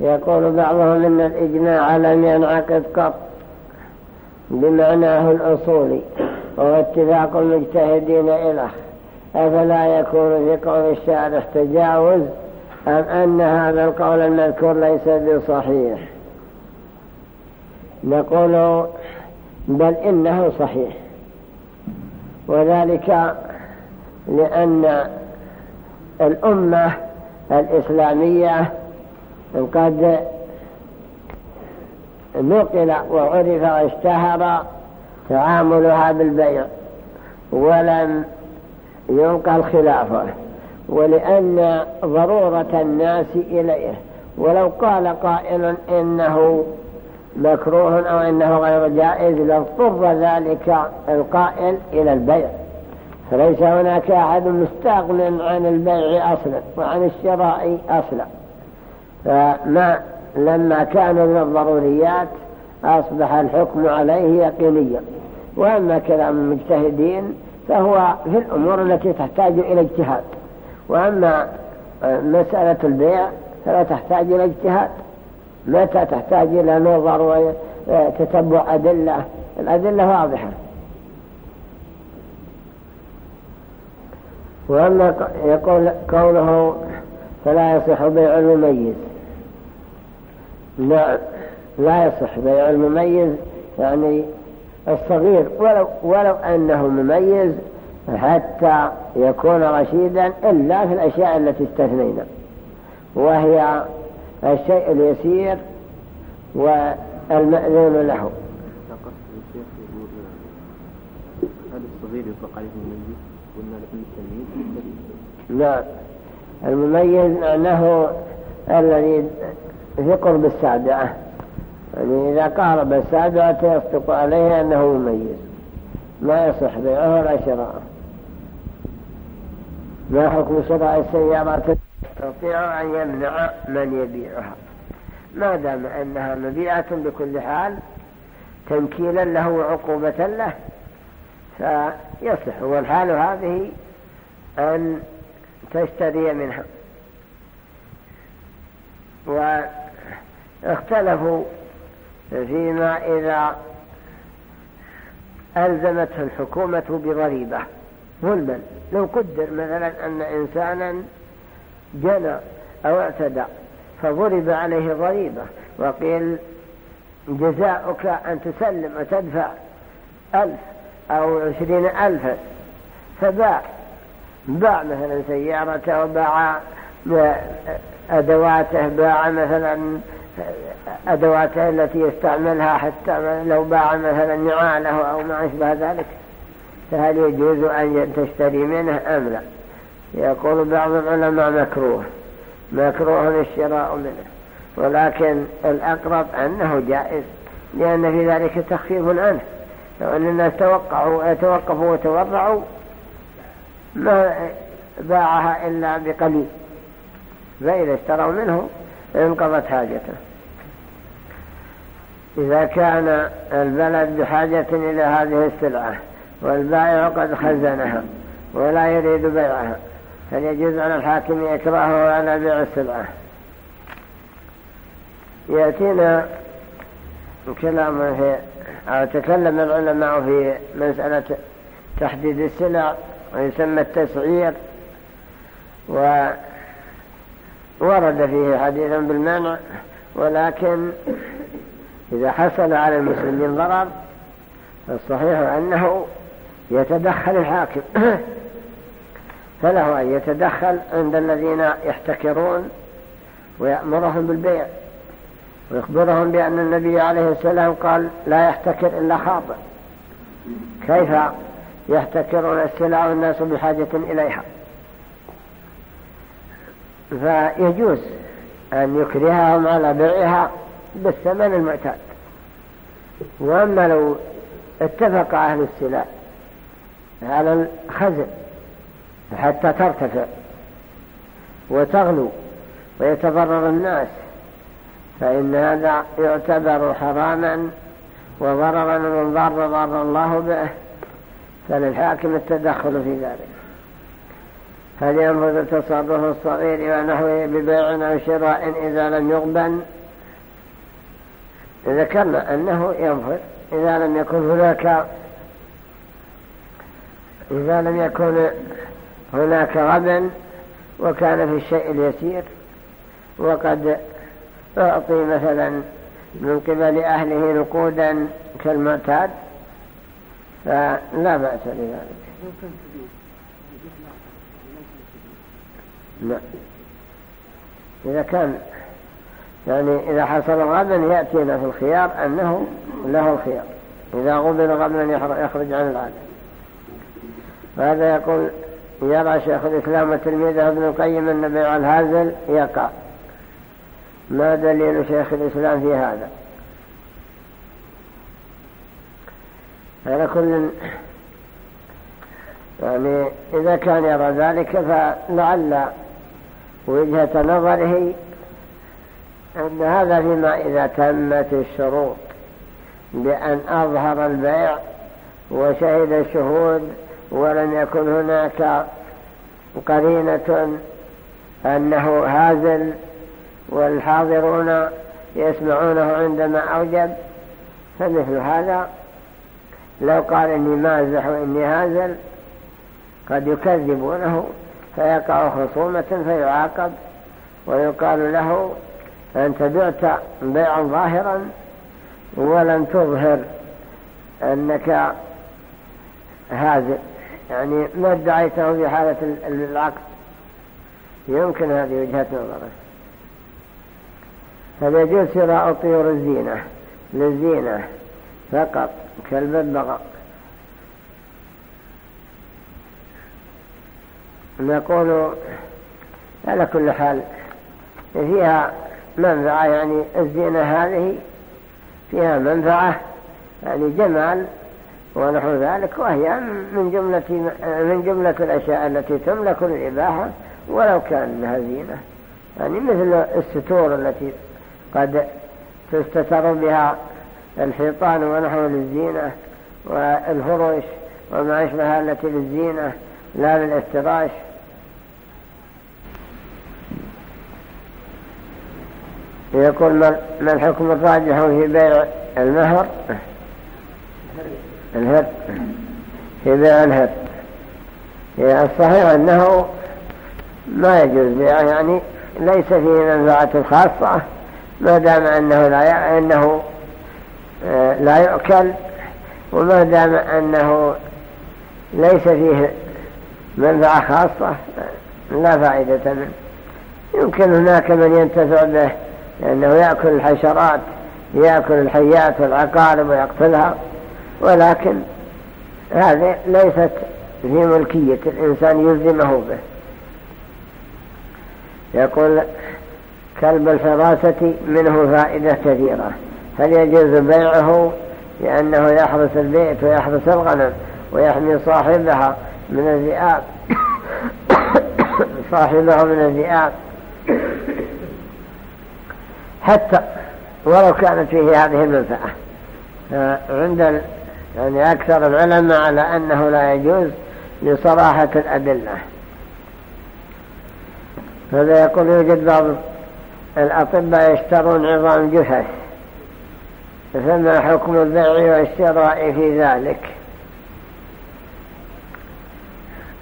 S2: يقول بعضهم إن الإجماع لم ينعقد قط بمعناه الأصولي وهو اتفاق المجتهدين إليه. أفلا يكون في قول الشارح تجاوز أم أن هذا القول المذكور ليس بصحيح؟ نقول بل إنه صحيح. وذلك لأن الأمة الإسلامية قد نقل وعرف واشتهر تعاملها بالبيع ولم ينقل خلافه ولأن ضرورة الناس إليه. ولو قال قائل إنه مكروه أو إنه غير جائز لاضطر ذلك القائل إلى البيع. فليس هناك أحد مستغن عن البيع أصلا وعن الشراء أصلا. فما لما كان من الضروريات أصبح الحكم عليه يقينيا. وأما كلام المجتهدين فهو في الأمور التي تحتاج إلى اجتهاد. وأما مسألة البيع فلا تحتاج إلى اجتهاد. متى تحتاج إلى نظر وتتبع أدلة؟ الأدلة واضحة. وأما يقول قوله فلا يصح بيع المميز. لا لا يصح بيع المميز يعني الصغير. ولو, ولو أنه مميز حتى يكون رشيدا إلا في الأشياء التي استثنينا وهي الشيء اليسير والمأذون له. هل الصغير يطلق عليه مميز لا. المميز أنه الذي في قرب السابعة يعني إذا قارب السابعة يصدق عليه أنه مميز. ما يصح بيعه ولا شراءه. ما حكم شراء السيارات يستطيع أن يمنع من يبيعها. ما دام أنها مبيعة بكل حال تنكيلا له وعقوبة له فيصح والحال هذه أن تشتري منها واختلفوا فيما إذا ألزمته الحكومة بضريبة. ظلما. لو قدر مثلا أن إنسانا جنى أو اعتدى فضرب عليه ضريبة وقيل جزاؤك أن تسلم وتدفع ألف أو عشرين ألفا. فباع. باع مثلا سيارته وباع أدواته باع مثلا أدواته التي يستعملها حتى لو باع مثلا نعاله أو ما أشبه ذلك. فهل يجوز أن تشتري منه أم لا؟ يقول بعض العلماء مكروه. مكروه الشراء منه. ولكن الأقرب أنه جائز لأن في ذلك تخفيف عنه أن الناس توقعوا يتوقفوا وتورعوا ما باعها إلا بقليل. فإذا اشتروا منه انقضت حاجته. إذا كان البلد بحاجة إلى هذه السلعة والبائع قد خزنها ولا يريد بيعها فليجوز على الحاكم إكراهه على بيع السلعة. يأتينا كلام في أو تكلم العلماء في مسألة تحديد السلع ويسمى التسعير وورد فيه حديث بالمنع ولكن إذا حصل على المسلمين ضرر فالصحيح أنه يتدخل الحاكم. فله أن يتدخل عند الذين يحتكرون ويأمرهم بالبيع. ويخبرهم بأن النبي عليه السلام قال لا يحتكر إلا خاطئ. كيف يحتكرون السلع والناس بحاجة إليها؟ فيجوز أن يكرههم على بيعها بالثمن المعتاد. وأما لو اتفق أهل السلع على الخزن حتى ترتفع وتغلو ويتضرر الناس فإن هذا يعتبر حراما وضررا من ضر ضر الله به فللحاكم التدخل في ذلك. هل ينفذ تصرف الصغير ونحوه ببيع أو شراء إذا لم يغبن ذكرنا أنه ينفذ إذا لم يكن هناك إذا لم يكن هناك غبن وكان في الشيء اليسير وقد أعطي مثلا من قبل أهله نقودا كالمعتاد فلا بأس بذلك. لا. إذا كان يعني إذا حصل الغبن يأتينا في الخيار أنه له الخيار. إذا غبن غبنا يخرج عن العادة وهذا يقول يرى شيخ الإسلام وتلميذه ابن القيم أن بيع الهازل يقع. ما دليل شيخ الإسلام في هذا؟ على كل يعني إذا كان يرى ذلك فلعل وجهة نظره أن هذا فيما إذا تمت الشروط بأن أظهر البيع وشهد الشهود ولم يكن هناك قرينة أنه هازل والحاضرون يسمعونه عندما أوجب فمثل هذا لو قال إني مازح وإني هازل قد يكذبونه فيقع خصومة فيعاقب ويقال له أنت بعت بيعا ظاهرا ولم تظهر أنك هازل. يعني ما ادعيته في حالة العقد؟ يمكن هذه وجهة نظره فيجوز شراء طيور الزينة للزينة فقط كالببغاء نقول على كل حال فيها منفعة يعني الزينة هذه فيها منفعة يعني جمال ونحو ذلك وهي من جملة, من جملة الأشياء التي تملك للإباحة ولو كان لها زينة. يعني مثل الستور التي قد تستتر بها الحيطان ونحو للزينة والفرش وما أشبهها التي للزينة لا للافتراش. يقول ما الحكم الراجح في بيع المهر؟ الهر في بيع الهر الصحيح أنه ما يجوز بيعه يعني ليس فيه منفعة خاصة. ما دام أنه لا أنه آه، لا يؤكل وما دام أنه ليس فيه منفعة خاصة لا فائدة منه. يمكن هناك من ينتفع به لأنه يأكل الحشرات يأكل الحيات والعقارب ويقتلها ولكن هذه ليست في ملكية الإنسان يلزمه به. يقول كلب الحراسة منه فائدة كثيرة هل يجوز بيعه؟ لأنه يحرس البيت ويحرس الغنم ويحمي صاحبها من الذئاب. صاحبه من الذئاب. حتى ولو كانت فيه هذه المنفعة. عند يعني أكثر العلماء على أنه لا يجوز لصراحة الأدلة. هذا يقول يوجد بعض الأطباء يشترون عظام جثث فما حكم البيع والشراء في ذلك؟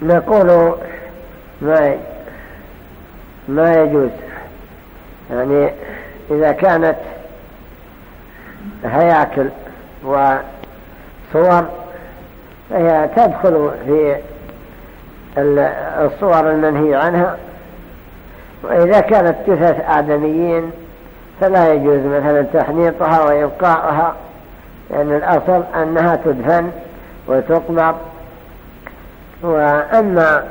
S2: نقول ما ما يجوز. يعني إذا كانت هياكل وصور فهي تدخل في الصور المنهي عنها وإذا كانت جثث آدميين فلا يجوز مثلا تحنيطها وإبقاؤها لأن الأصل أنها تدفن وتقبض. وأما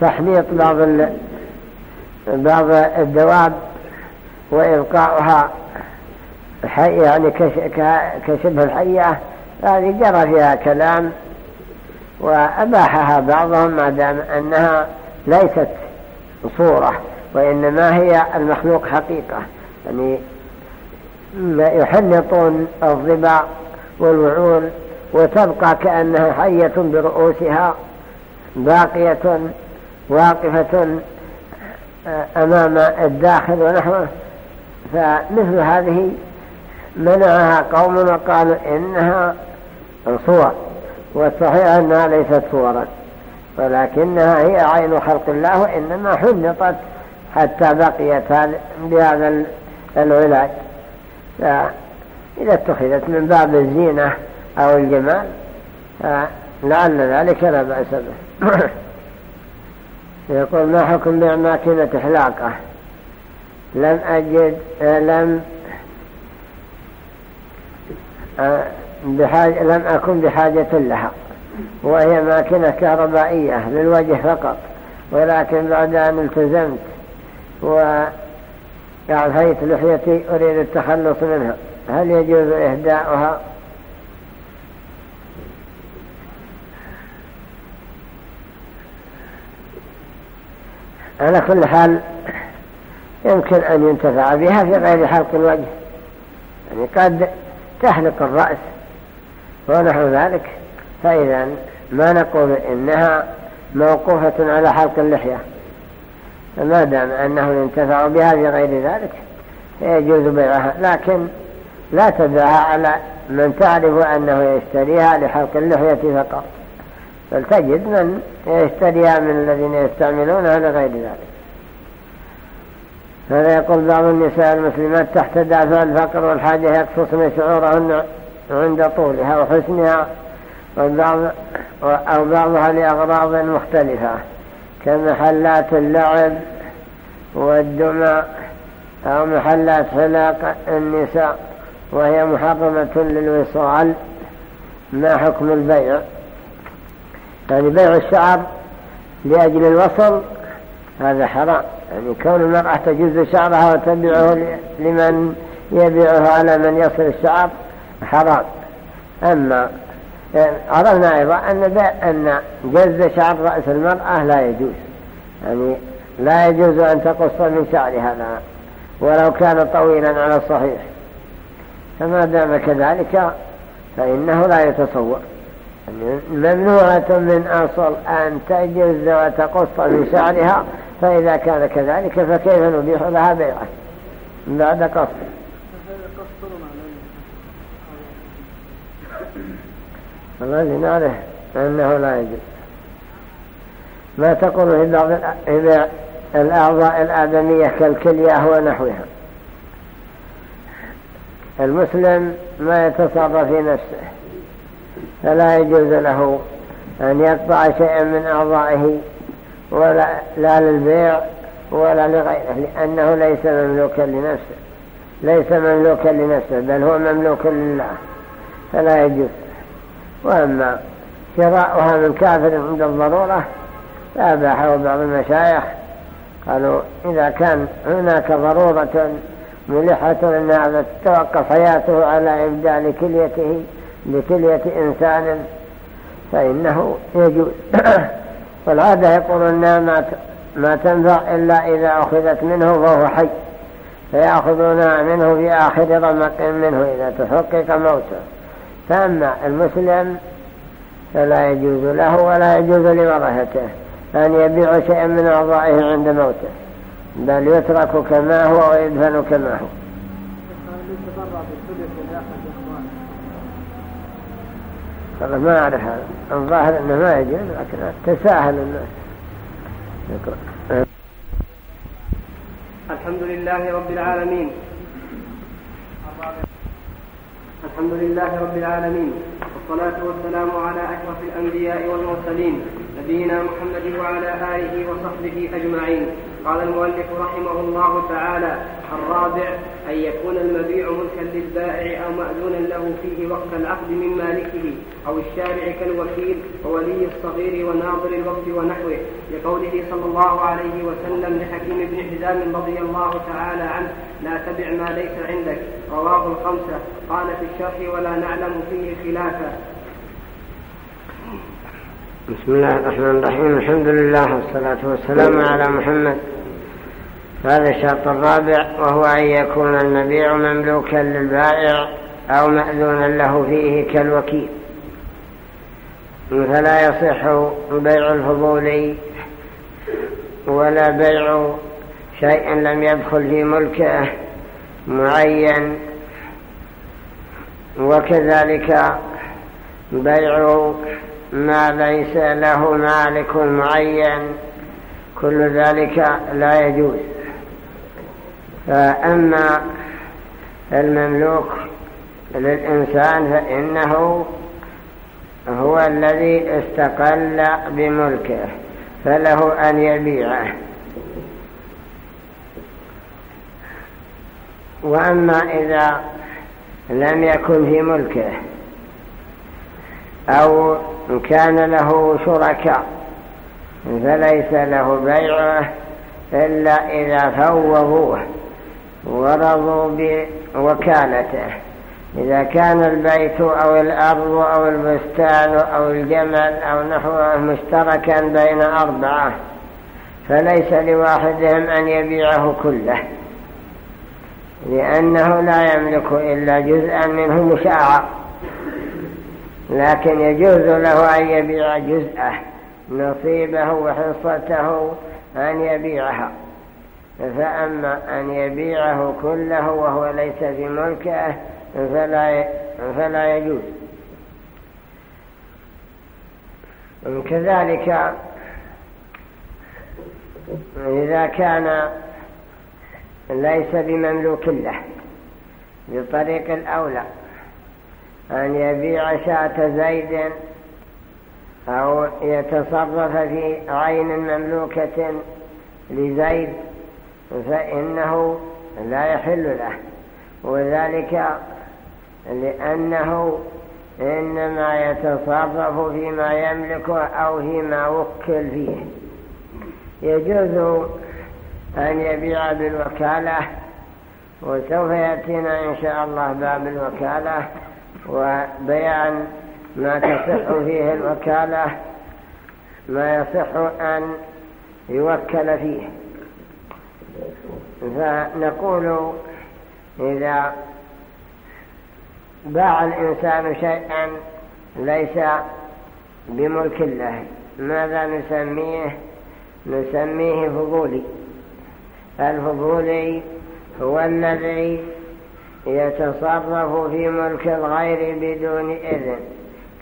S2: تحنيط بعض بعض الدواب وإبقاؤها حي يعني كشبه الحية هذه جرى فيها كلام وأباحها بعضهم ما دام أنها ليست صورة وإنما هي المخلوق حقيقة. يعني يحنطون الضباع والوعول وتبقى كأنها حية برؤوسها باقية واقفة أمام الداخل ونحوه. فمثل هذه منعها قوم وقالوا إنها صور والصحيح أنها ليست صورا. ولكنها هي عين خلق الله وإنما حنطت حتى بقيت بهذا العلاج. فإذا اتخذت من باب الزينة أو الجمال فلعل ذلك لا بأس به. يقول ما حكم بيع ماكينة حلاقة لم أجد لم بحاجة لم أكن بحاجة لها. وهي ماكينة كهربائية للوجه فقط ولكن بعد أن التزمت وأعفيت لحيتي أريد التخلص منها. هل يجوز إهداؤها؟ على كل حال يمكن أن ينتفع بها في غير حلق الوجه. يعني قد تحلق الرأس ونحو ذلك. فإذا ما نقول إنها موقوفة على حلق اللحية. فما دام أنه ينتفع بها غير ذلك يجوز بيعها. لكن لا تدعها على من تعرف أنه يشتريها لحلق اللحية فقط. بل تجد من يشتريها من الذين يستعملونها لغير ذلك. هذا يقول بعض النساء المسلمات تحت دافع الفقر والحاجة يقصصن شعورهن عند طولها وحسنها أو بعضها لأغراض مختلفة كمحلات اللعب والدمى أو محلات حلاق النساء وهي محرمة للوصال. ما حكم البيع؟ يعني بيع الشعر لأجل الوصل هذا حرام يعني كون المرأة تجز شعرها وتبيعه لمن يبيعه على من يصل الشعر حرام. أما عرفنا أيضا أن, أن جز شعر رأس المرأة لا يجوز. يعني لا يجوز أن تقص من شعرها ولو كان طويلا على الصحيح. فما دام كذلك فإنه لا يتصور. يعني ممنوعة من أصل أن تجز وتقص من شعرها فإذا كان كذلك فكيف نبيح لها بيعة بعد قص الذي نعرف أنه لا يجوز. ما تقول في بعض الأعضاء الآدمية كالكلية ونحوها المسلم ما يتصرف في نفسه فلا يجوز له أن يقطع شيئا من أعضائه ولا لا للبيع ولا لغيره لأنه ليس مملوكا لنفسه ليس مملوكا لنفسه بل هو مملوك لله فلا يجوز. وأما شراؤها من كافر عند الضرورة فأباحه بعض المشايخ قالوا إذا كان هناك ضرورة ملحة أن هذا تتوقف حياته على إبدال كليته لكلية إنسان فإنه يجوز. والعادة يقولون ما ما تنفع إلا إذا أخذت منه وهو حي فيأخذونها منه في آخر رمق منه إذا تحقق موته. فأما المسلم فلا يجوز له ولا يجوز لورثته أن يبيع شيئا من أعضائه عند موته بل يترك كما هو ويدفن كما هو. والله ما أعرف هذا. الظاهر أنه ما يجوز لكن تساهل الناس.
S1: الحمد لله رب العالمين. الحمد لله رب العالمين والصلاة والسلام على أشرف الأنبياء والمرسلين نبينا محمد وعلى آله وصحبه أجمعين. قال المؤلف رحمه الله تعالى الرابع أن يكون المبيع ملكا للبائع أو مأذونا له فيه وقت العقد من مالكه أو الشارع كالوكيل وولي الصغير وناظر الوقت ونحوه. لقوله صلى الله عليه وسلم لحكيم بن حزام رضي الله تعالى عنه لا تبع ما ليس عندك. رواه الخمسة. قال في الشرح ولا نعلم فيه خلافا.
S2: بسم الله الرحمن الرحيم. الحمد لله والصلاة والسلام على محمد. هذا الشرط الرابع وهو أن يكون المبيع مملوكا للبائع أو مأذونا له فيه كالوكيل. فلا يصح بيع الفضول ولا بيع شيء لم يدخل في ملكه معين. وكذلك بيع ما ليس له مالك معين. كل ذلك لا يجوز. فأما المملوك للإنسان فإنه هو الذي استقل بملكه فله أن يبيعه. وأما إذا لم يكن في ملكه أو كان له شركاء فليس له بيعه إلا إذا فوضوه ورضوا بوكالته. إذا كان البيت أو الأرض أو البستان أو الجمل أو نحوه مشتركا بين أربعة فليس لواحدهم أن يبيعه كله لأنه لا يملك إلا جزءا منه مشاعر. لكن يجوز له أن يبيع جزءه نصيبه وحصته أن يبيعها. فأما أن يبيعه كله وهو ليس في ملكه فلا, فلا يجوز. كذلك إذا كان ليس بمملوك له بطريق الأولى أن يبيع شاة زيد أو يتصرف في عين مملوكة لزيد فإنه لا يحل له. وذلك لأنه إنما يتصرف فيما يملكه أو فيما وكل فيه. يجوز أن يبيع بالوكالة وسوف يأتينا إن شاء الله باب الوكالة. وبيان ما تصح فيه الوكالة ما يصح أن يوكل فيه. فنقول إذا باع الإنسان شيئا ليس بملك الله ماذا نسميه؟ نسميه فضولي. الفضولي هو الذي يتصرف في ملك الغير بدون إذن.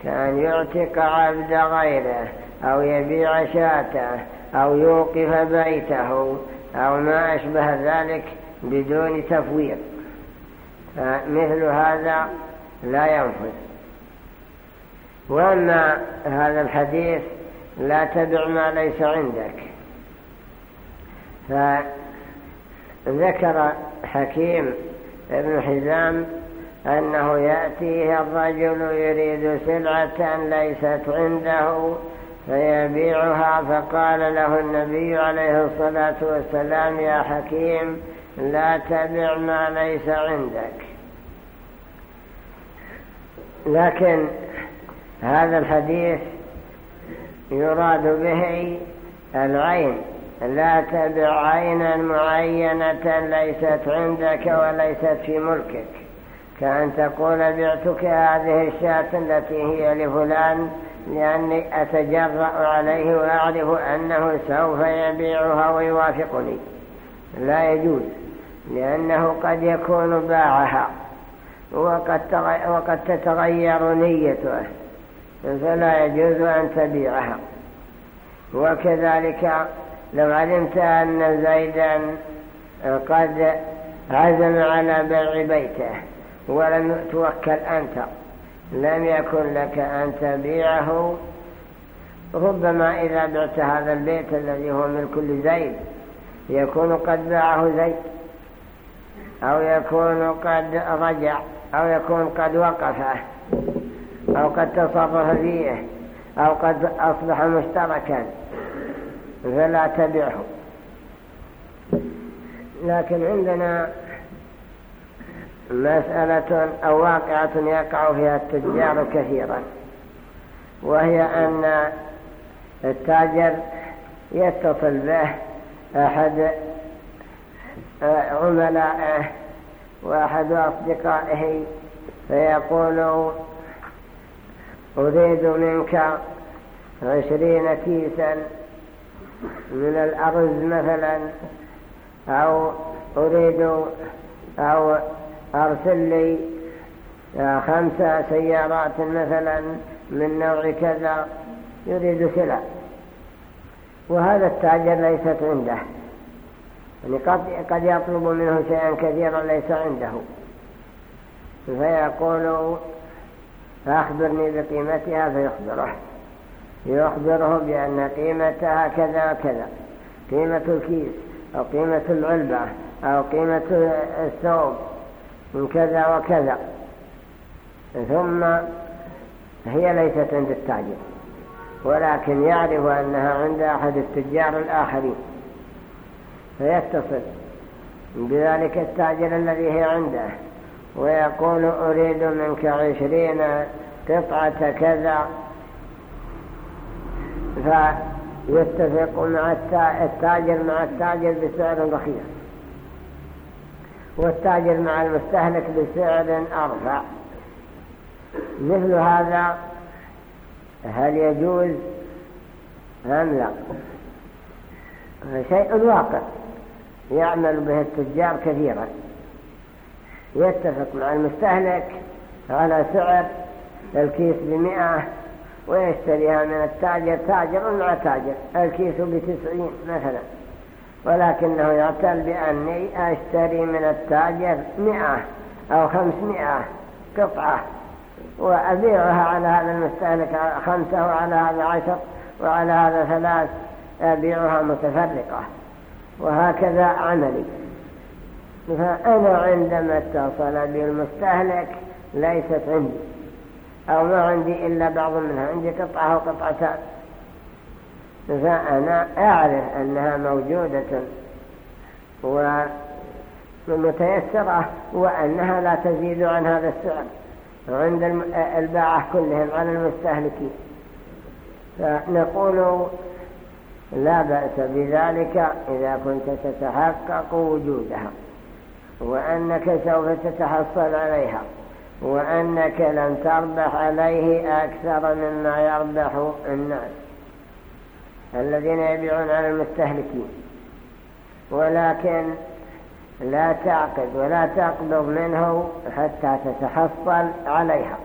S2: كان يعتق عبد غيره أو يبيع شاته أو يوقف بيته أو ما أشبه ذلك بدون تفويض. فمثل هذا لا ينفذ. وأما هذا الحديث لا تبع ما ليس عندك. فذكر حكيم ابن حزام أنه يأتيه الرجل يريد سلعة ليست عنده فيبيعها. فقال له النبي عليه الصلاة والسلام يا حكيم لا تبع ما ليس عندك. لكن هذا الحديث يراد به العين. لا تبع عينا معينة ليست عندك وليست في ملكك. كأن تقول بعتك هذه الشاة التي هي لفلان لأني أتجرأ عليه وأعرف أنه سوف يبيعها ويوافقني. لا يجوز لأنه قد يكون باعها وقد, وقد تتغير نيته فلا يجوز أن تبيعها. وكذلك لو علمت أن زيدا قد عزم على بيع بيته ولم توكل أنت لم يكن لك أن تبيعه ربما إذا بعت هذا البيت الذي هو من كل زيد يكون قد باعه زيد أو يكون قد رجع أو يكون قد وقفه أو قد تصرف فيه أو قد أصبح مشتركا. فلا تبعه. لكن عندنا مسألة أو واقعة يقع فيها التجار كثيرا وهي أن التاجر يتصل به أحد عملائه وأحد أصدقائه فيقول أريد منك عشرين كيسا. من الأرز مثلا أو أريد أو أرسل لي خمس سيارات مثلا من نوع كذا يريد سلع وهذا التاجر ليست عنده. يعني قد, قد يطلب منه شيئا كثيرا ليس عنده. فيقول أخبرني بقيمتها فيخبره. يخبره بأن قيمتها كذا وكذا. قيمة الكيس أو قيمة العلبة أو قيمة الثوب من كذا وكذا. ثم هي ليست عند التاجر ولكن يعرف أنها عند أحد التجار الآخرين. فيتصل بذلك التاجر الذي هي عنده ويقول أريد منك عشرين قطعة كذا. فيتفق مع التاجر مع التاجر بسعر رخيص. والتاجر مع المستهلك بسعر أرفع. مثل هذا هل يجوز؟ أم لا؟ شيء واقع يعمل به التجار كثيرا. يتفق مع المستهلك على سعر الكيس بمئة ويشتريها من التاجر تاجر مع تاجر؟ الكيس بتسعين مثلا. ولكنه يعتل بأني أشتري من التاجر مئة أو خمسمائة قطعة وأبيعها على هذا المستهلك خمسة وعلى هذا عشر وعلى هذا ثلاث أبيعها متفرقة. وهكذا عملي. فأنا عندما اتصل بالمستهلك ليست عندي. أو ما عندي إلا بعض منها. عندي قطعة وقطعتان فأنا أعرف أنها موجودة متيسرة وأنها لا تزيد عن هذا السعر عند الباعة كلهم على المستهلكين. فنقول لا بأس بذلك إذا كنت تتحقق وجودها وأنك سوف تتحصل عليها. وأنك لن تربح عليه أكثر مما يربح الناس الذين يبيعون على المستهلكين. ولكن لا تعقد ولا تقبض منه حتى تتحصل عليها.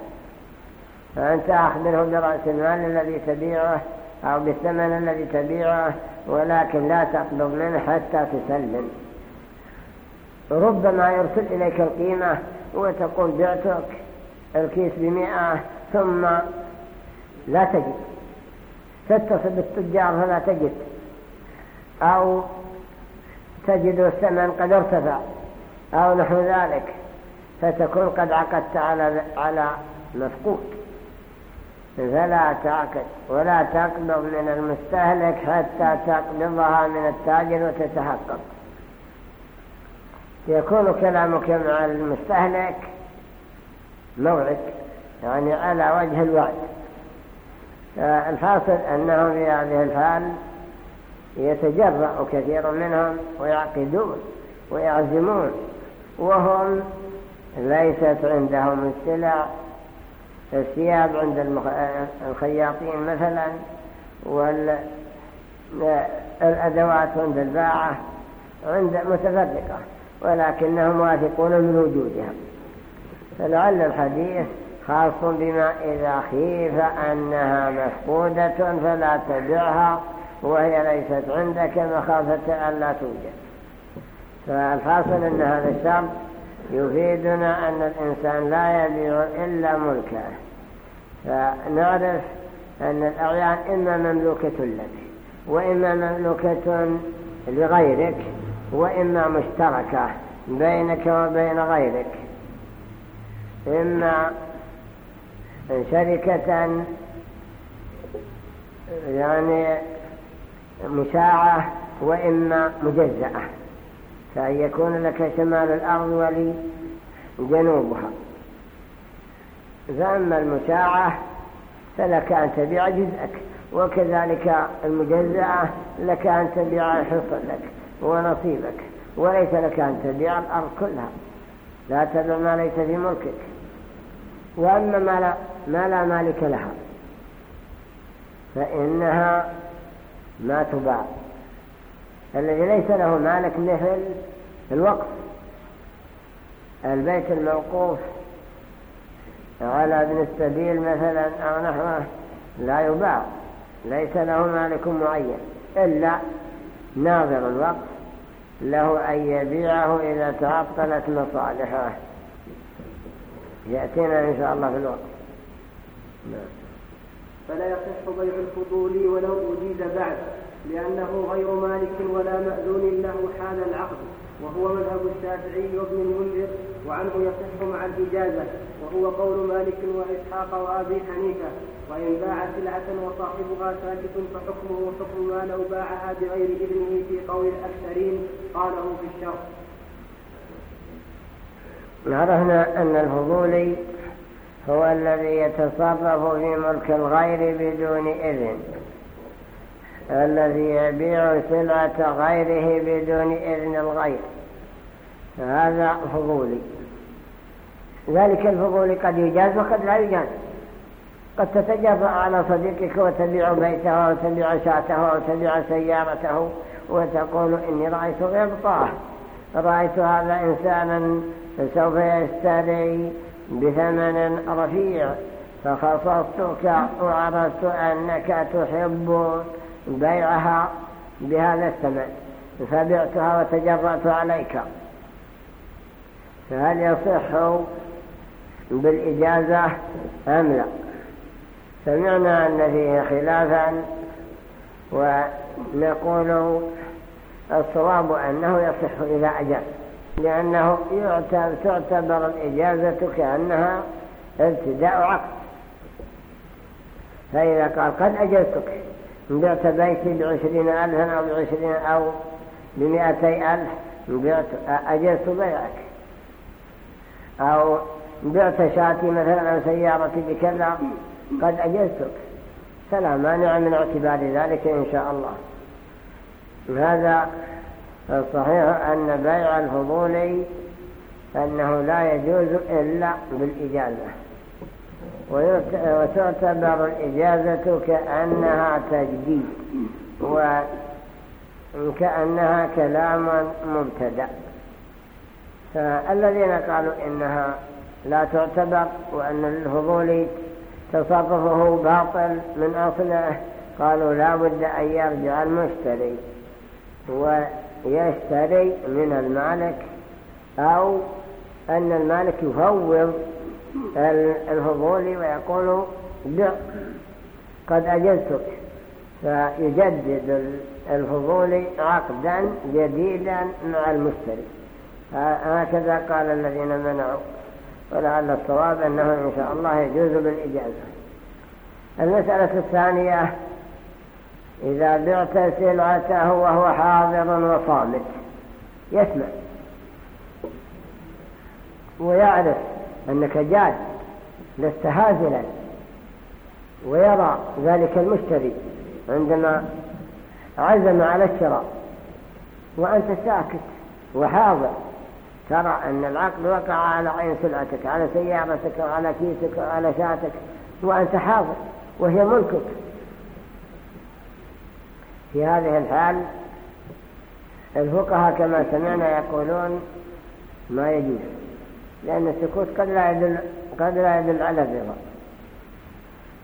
S2: فأنت أخبره برأس المال الذي تبيعه أو بالثمن الذي تبيعه ولكن لا تقبض منه حتى تسلم. ربما يرسل إليك القيمة وتقول بعتك الكيس بمئة ثم لا تجد. تتصل بالتجار فلا تجد. أو تجد الثمن قد ارتفع. أو نحو ذلك. فتكون قد عقدت على على مفقود فلا تعقد. ولا تقبض من المستهلك حتى تقبضها من التاجر وتتحقق. يكون كلامك مع المستهلك موعد يعني على وجه الوعد. الحاصل أنه في هذه الحال يتجرأ كثير منهم ويعقدون ويعزمون وهم ليست عندهم السلع الثياب عند الخياطين مثلا والأدوات عند الباعة عند متفرقة. ولكنهم واثقون من وجودها فلعل الحديث خاص بما إذا خيف أنها مفقودة فلا تبعها وهي ليست عندك مخافة أن لا توجد. فالحاصل أن هذا الشرط يفيدنا أن الإنسان لا يبيع إلا ملكه. فنعرف أن الأعيان إما مملوكة لك وإما مملوكة لغيرك. وإما مشتركة بينك وبين غيرك. إما شركة يعني مشاعة وإما مجزأة. فأن يكون لك شمال الأرض ولي جنوبها. فأما المشاعة فلك أن تبيع جزءك وكذلك المجزأة لك أن تبيع حصة لك. ونصيبك وليس لك أن تبيع الأرض كلها. لا تبع ما ليس في ملكك. وأما ما لا, ما لا مالك لها فإنها ما تباع. الذي ليس له مالك مثل الوقف. البيت الموقوف. على ابن السبيل مثلا أو نحوه لا يباع. ليس له مالك معين. إلا ناظر الوقف. له أن يبيعه إذا تعطلت مصالحه. يأتينا إن شاء الله في الوقت.
S1: نعم. فلا يصح بيع الفضول ولو أجيز بعد لأنه غير مالك ولا مأذون له حال العقد. وهو مذهب الشافعي وابن المنذر وعنه يصح مع الإجازة. وهو قول مالك وإسحاق وأبي حنيفة. وإن باع سلعة وصاحبها ساكت فحكمه حكم ما لو باعها بغير إذنه في قول الأكثرين قاله في الشرط
S2: عرفنا أن الفضولي هو الذي يتصرف في ملك الغير بدون إذن. الذي يبيع سلعة غيره بدون إذن الغير. هذا فضولي. ذلك الفضول قد يجاز وقد لا يجاز. قد تتجرأ على صديقك وتبيع بيته وتبيع شاته وتبيع سيارته وتقول إني رأيت غبطة. رأيت هذا إنسانا سوف يشتري بثمن رفيع. فخصصتك وعرفت أنك تحب بيعها بهذا الثمن فبعتها وتجرأت عليك. فهل يصح بالإجازة أم لا؟ سمعنا أن فيه خلافا ونقول الصواب أنه يصح إذا أجاز لأنه تعتبر الإجازة كأنها ابتداء عقد. فإذا قال قد أجزتك بعت بيتي بعشرين ألفا أو بعشرين أو بمئتي ألف بعت أجلت بيعك. أو بعت شاتي مثلا أو سيارتي بكذا قد أجلتك فلا مانع من اعتبار ذلك إن شاء الله. هذا صحيح أن بيع الفضولي أنه لا يجوز إلا بالإجازة. وتعتبر الإجازة كأنها تجديد وكأنها كلام مبتدأ. فالذين قالوا إنها لا تعتبر وأن الفضول تصرفه باطل من أصله قالوا لا بد أن يرجع المشتري ويشتري من المالك أو أن المالك يفوض الفضول ويقول بع قد أجلتك فيجدد الفضول عقدا جديدا مع المشتري. هكذا قال الذين منعوا. ولعل الصواب أنه إن شاء الله يجوز بالإجازة. المسألة الثانية إذا بعت سلعته وهو حاضر وصامت يسمع. ويعرف أنك جاد لست هازلا ويرى ذلك المشتري عندما عزم على الشراء وأنت ساكت وحاضر. ترى أن العقد وقع على عين سلعتك على سيارتك وعلى كيسك وعلى شاتك وأنت حاضر وهي ملكك. في هذه الحال الفقهاء كما سمعنا يقولون ما يجوز لأن السكوت قد لا يدل, قد لا يدل على الرضا.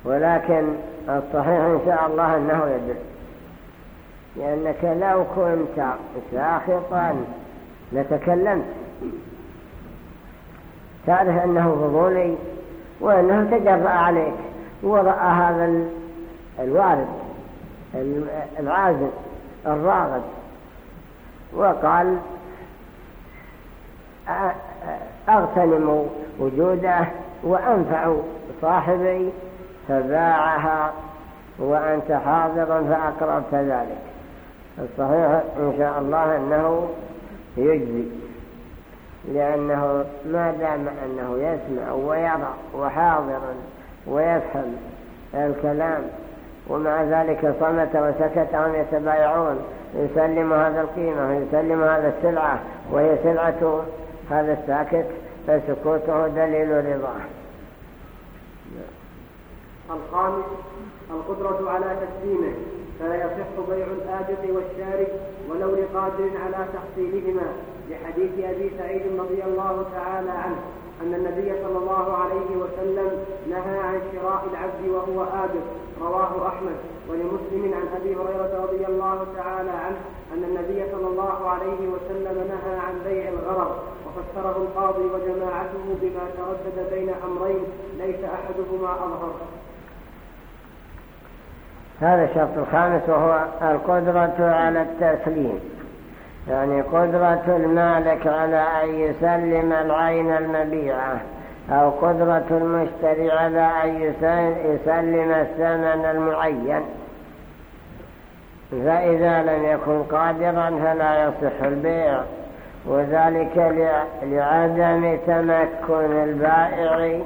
S2: ولكن الصحيح إن شاء الله أنه يدل لأنك لو كنت ساخطا لتكلمت. تعرف أنه فضولي وأنه تجرأ عليك ورأى هذا الوارد العازل الراغب وقال أغتنم وجوده وأنفع صاحبي فباعها وأنت حاضر فأقربت ذلك. الصحيح إن شاء الله أنه يجزي. لأنه ما دام أنه يسمع ويرى وحاضر ويفهم الكلام ومع ذلك صمت وسكت هم يتبايعون. يسلم هذا القيمة ويسلم هذا السلعة وهي سلعة هذا الساكت فسكوته دليل رضاه.
S1: الخامس القدرة على تسليمه فلا يصح بيع الآجر والشارك ولو لقادر على تحصيلهما. لحديث أبي سعيد رضي الله تعالى عنه أن النبي صلى الله عليه وسلم نهى عن شراء العبد وهو آجر رواه أحمد. ولمسلم عن أبي هريرة رضي الله تعالى عنه أن النبي صلى الله عليه وسلم نهى عن بيع الغرر. وفسره القاضي وجماعته بما تردد بين أمرين ليس أحدهما أظهر.
S2: هذا الشرط الخامس وهو القدرة على التسليم. يعني قدرة المالك على أن يسلم العين المبيعة أو قدرة المشتري على أن يسلم الثمن المعين. فإذا لم يكن قادرا فلا يصح البيع وذلك لعدم تمكن البائع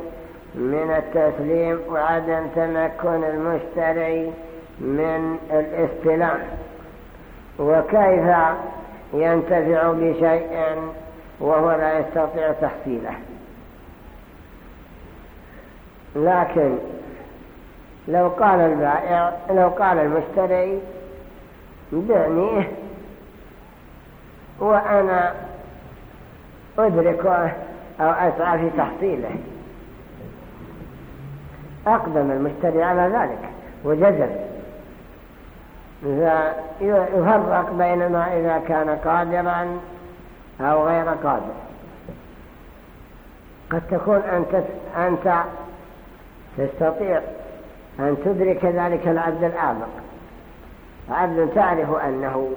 S2: من التسليم وعدم تمكن المشتري من الاستلام. وكيف ينتفع بشيء وهو لا يستطيع تحصيله. لكن لو قال البائع لو قال المشتري بعنيه وأنا أدركه أو أسعى في تحصيله. أقدم المشتري على ذلك وجزم يفرق بينما إذا كان قادرا أو غير قادر. قد تكون أنت, أنت تستطيع أن تدرك ذلك العبد الآبق. عبد تعرف أنه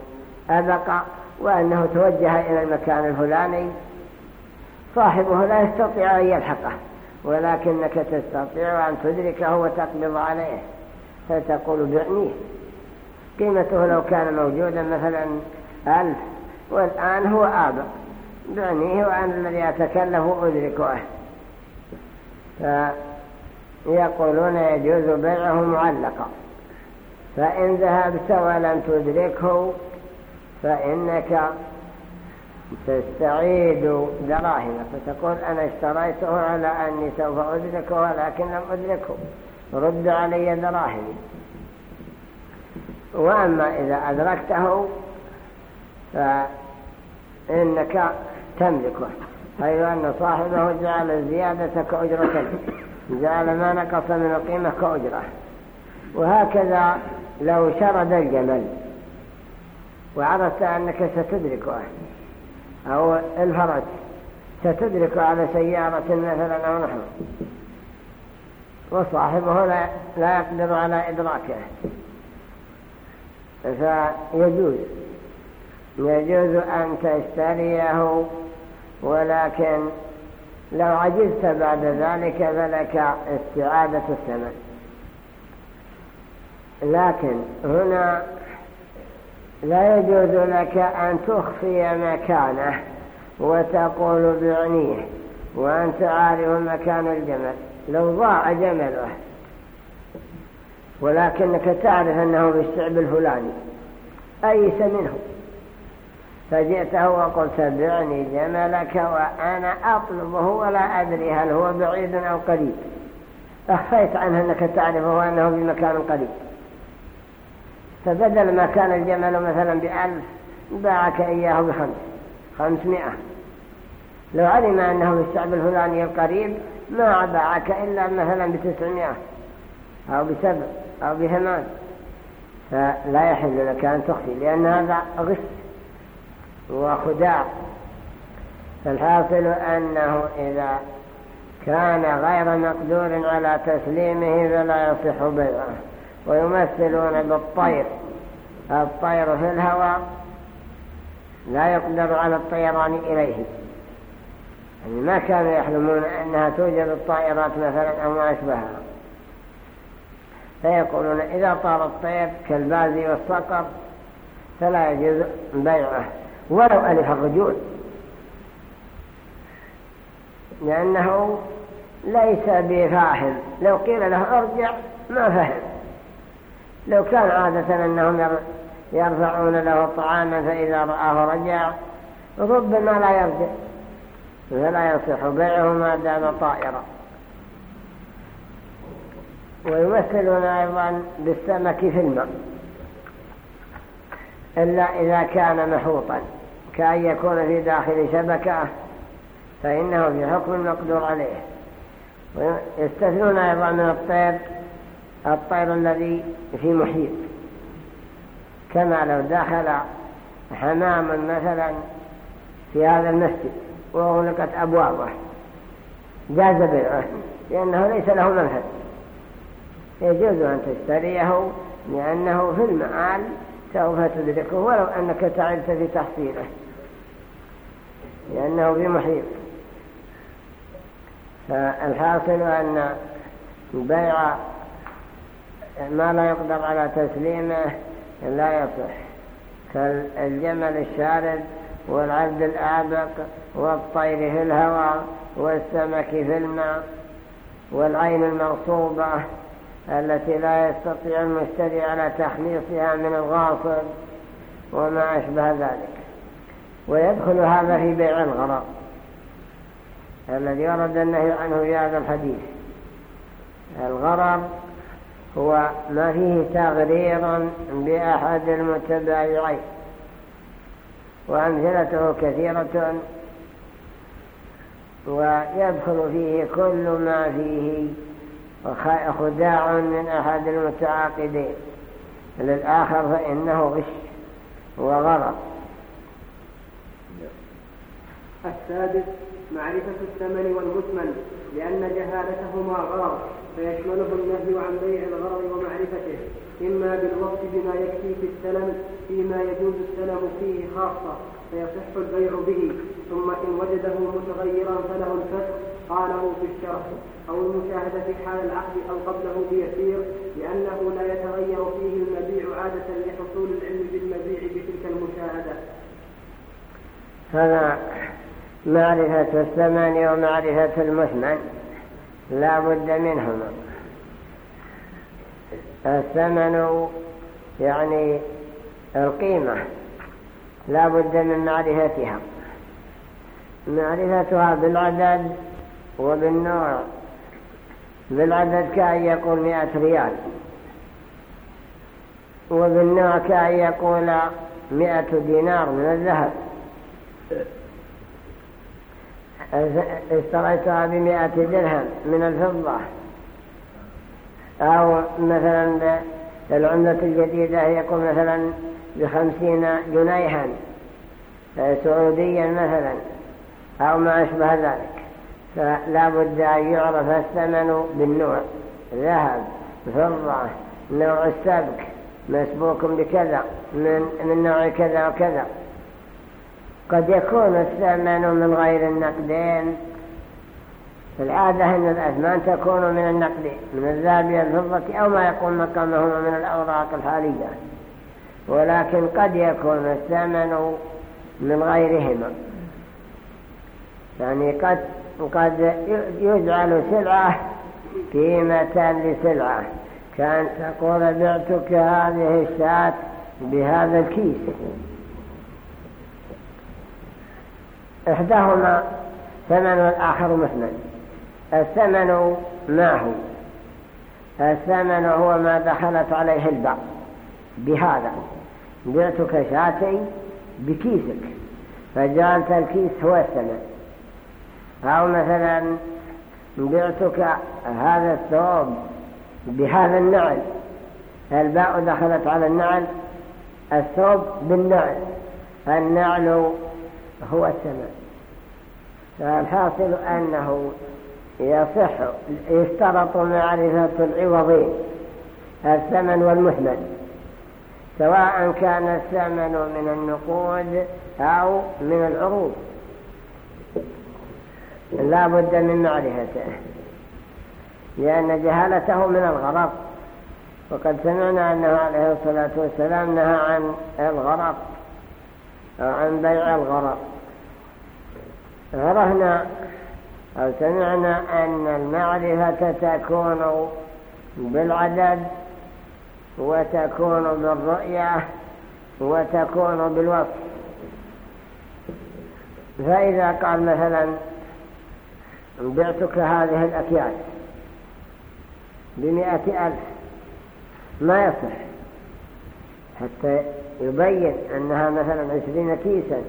S2: أبق وأنه توجه إلى المكان الفلاني. صاحبه لا يستطيع أن يلحقه ولكنك تستطيع أن تدركه وتقبض عليه فتقول بعنيه قيمته لو كان موجودا مثلا ألف والآن هو آبق بعنيه وأن الذي يتكلف أدركه فيقولون يجوز بيعه معلقا. فإن ذهبت ولم تدركه فإنك تستعيد دراهمك فتقول أنا اشتريته على أني سوف أدركه ولكن لم أدركه. رد علي دراهمي وأما إذا أدركته فإنك تملكه. حيث أن صاحبه جعل الزيادة كأجرة. جعل ما نقص من القيمة كأجرة. وهكذا لو شرد الجمل وعرفت أنك ستدركه أو الفرج ستدرك على سيارة مثلا أو نحو وصاحبه لا, لا يقدر على إدراكه. فيجوز يجوز. أن تشتريه ولكن لو عجزت بعد ذلك فلك استعادة الثمن. لكن هنا لا يجوز لك أن تخفي مكانه وتقول بعنيه وأنت عارف مكان الجمل. لو ضاع جمله ولكنك تعرف أنه بالشعب الفلاني. أيس منه فجئته وقلت بعني جملك وأنا أطلبه ولا أدري هل هو بعيد أو قريب. أخفيت عنه أنك تعرفه أنه بمكان قريب. فبدل ما كان الجمل مثلا بألف باعك إياه بخمس. خمسمائة. لو علم أنه بالشعب الفلاني القريب ما باعك إلا مثلا بتسعمائة أو بسبع. أو بثمان فلا يحل لك أن تخفي لأن هذا غش وخداع. فالحاصل أنه إذا كان غير مقدور على تسليمه فلا يصح بيعه. ويمثلون بالطير. الطير في الهواء لا يقدر على الطيران إليه. يعني ما كانوا يحلمون أنها توجد الطائرات مثلا أو ما أشبهها. فيقولون إذا طار الطير كالبازي والصقر فلا يجوز بيعه ولو ألف الرجول. لأنه ليس بفاهم لو قيل له ارجع ما فهم. لو كان عادة أنهم يرفعون له طعاما فإذا رآه رجع ربما لا يرجع فلا يصح بيعه ما دام طائرا. ويمثلون أيضا بالسمك في الماء. إلا إذا كان محوطا كأن يكون في داخل شبكة فإنه في حكم المقدور عليه. ويستثنون أيضا من الطير الطير الذي في محيط. كما لو دخل حمام مثلا في هذا المسجد وغلقت أبوابه جاز بيعه لأنه ليس له منفذ يجوز أن تشتريه لأنه في المعال سوف تدركه ولو أنك تعبت في تحصيله لأنه بمحيط فالحاصل أن بيع ما لا يقدر على تسليمه لا يصح. كالجمل الشارد والعبد الآبق والطير في الهواء والسمك في الماء والعين المغصوبة التي لا يستطيع المشتري على تخليصها من الغاصب وما أشبه ذلك. ويدخل هذا في بيع الغرض الذي ورد النهي عنه في هذا الحديث. الغرض هو ما فيه تغرير بأحد المتبايعين. وأمثلته كثيرة. ويدخل فيه كل ما فيه خداع من أحد المتعاقدين. للآخر فإنه غش وغرض
S1: السادس معرفة الثمن والمثمن لأن جهالتهما غرض فيشمله النهي عن بيع الغرض ومعرفته إما بالوقت بما يكفي في السلم فيما يجوز السلم فيه خاصة فيصح البيع به ثم إن وجده متغيرا فله الفتح. قاله في الشرح أو المشاهدة في حال العقد أو قبله بيسير لأنه لا يتغير فيه المبيع عادة لحصول العلم بالمبيع بتلك المشاهدة.
S2: هذا معرفة الثمن ومعرفة المثمن؟ لا بد منهما. الثمن يعني القيمة. لا بد من معرفتها معرفتها بالعدد وبالنوع بالعدد كأن يقول مئة ريال. وبالنوع كأن يقول مئة دينار من الذهب. اشتريتها بمئة درهم من الفضة. أو مثلا العملة الجديدة يكون مثلا بخمسين جنيها سعوديا مثلا أو ما أشبه ذلك. فلا بد أن يعرف الثمن بالنوع. ذهب فضة نوع السبك مسبوك بكذا من, من نوع كذا وكذا. قد يكون الثمن من غير النقدين. في العادة أن الأثمان تكون من النقد من الذهب والفضة أو ما يكون مقامهما من الأوراق الحالية. ولكن قد يكون الثمن من غيرهما. يعني قد قد يجعل سلعة قيمة لسلعة. كان تقول بعتك هذه الشاة بهذا الكيس. إحداهما ثمن والآخر مثمن الثمن ما هو؟ الثمن هو ما دخلت عليه الباء بهذا. بعتك شاتي بكيسك. فجعلت الكيس هو الثمن. أو مثلا بعتك هذا الثوب بهذا النعل الباء دخلت على النعل الثوب بالنعل النعل هو الثمن فالحاصل أنه يصح يشترط معرفة العوضين الثمن والمثمن سواء كان الثمن من النقود أو من العروض. لا بد من معرفته. لأن جهالته من الغرض وقد سمعنا أنه عليه الصلاة والسلام نهى عن الغرض أو عن بيع الغرض عرفنا أو سمعنا أن المعرفة تكون بالعدد وتكون بالرؤية وتكون بالوصف. فإذا قال مثلا بعتك هذه الأكياس بمئة ألف. ما يصح. حتى يبين أنها مثلا عشرين كيسا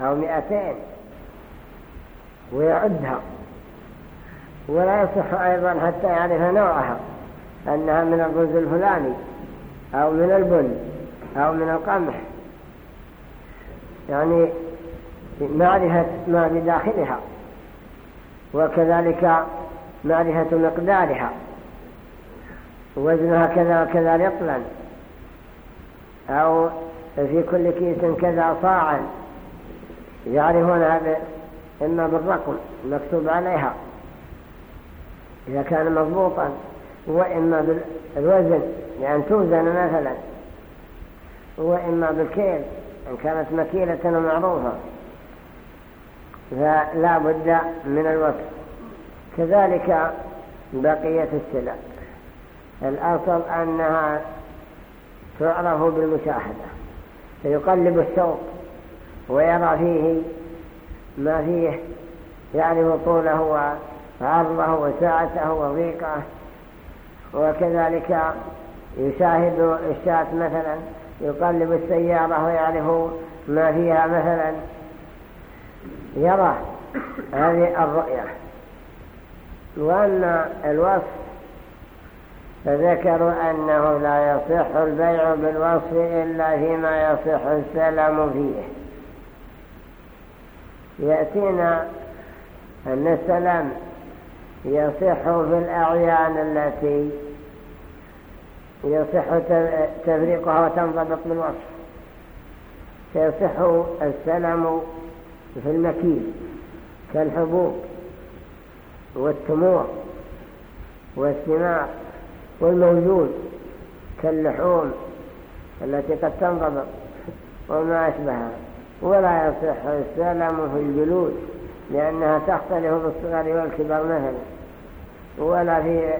S2: أو مئتين. ويعدها. ولا يصح أيضا حتى يعرف نوعها أنها من الرز الفلاني أو من البن أو من القمح. يعني معرفة ما بداخلها. وكذلك معرفة مقدارها. وزنها كذا وكذا رطلا أو في كل كيس كذا صاعا. يعرفون هذا إما بالرقم المكتوب عليها. إذا كان مضبوطا. وإما بالوزن لأن توزن مثلا. وإما بالكيل إن كانت مكيلة ومعروفة. فلا بد من الوقت. كذلك بقية السلع. الأصل أنها تعرف بالمشاهدة. فيقلب الشوق ويرى فيه ما فيه يعرف طوله وعرضه وسعته وضيقه. وكذلك يشاهد الشاة مثلا يقلب السيارة ويعرف ما فيها مثلا. يرى هذه الرؤية وأن الوصف فذكروا أنه لا يصح البيع بالوصف إلا فيما يصح السلام فيه. يأتينا أن السلام يصح في الأعيان التي يصح تفريقها وتنضبط بالوصف. فيصح السلام في المكيل كالحبوب والتمور والثمار والموجود كاللحوم التي قد تنضبط وما أشبهها. ولا يصح في الجلود لأنها تختلف بالصغر والكبر مثلا. ولا في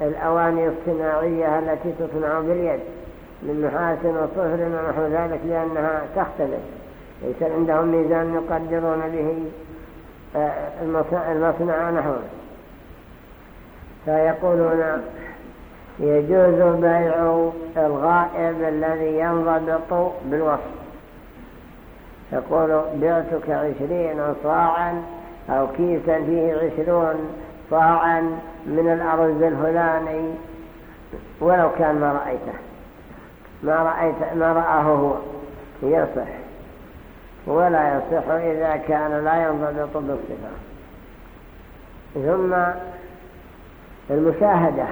S2: الأواني الصناعية التي تصنع باليد من نحاس وصفر ونحو ذلك لأنها تختلف. ليس عندهم ميزان يقدرون به آه، المصنع نحوه. فيقولون يجوز بيع الغائب الذي ينضبط بالوصف. يقول بعتك عشرين صاعا أو كيسا فيه عشرون صاعا من الأرز الفلاني ولو كان ما رأيته. ما, رأيت ما رآه هو. يصح. ولا يصح إذا كان لا ينضبط بالصفة ثم المشاهدة.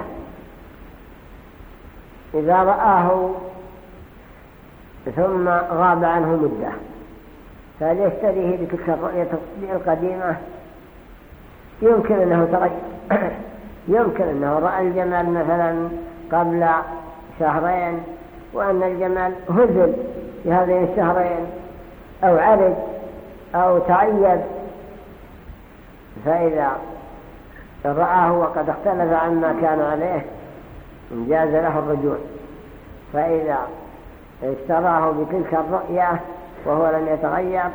S2: إذا رآه ثم غاب عنه مدة. فليشتريه بتلك الرؤية القديمة؟ يمكن أنه تغير يمكن أنه رأى الجمال مثلا قبل شهرين وأن الجمال هزل في هذين الشهرين. أو عرج أو تعيد فإذا رآه وقد اختلف عما كان عليه جاز له الرجوع. فإذا اشتراه بتلك الرؤية وهو لم يتغير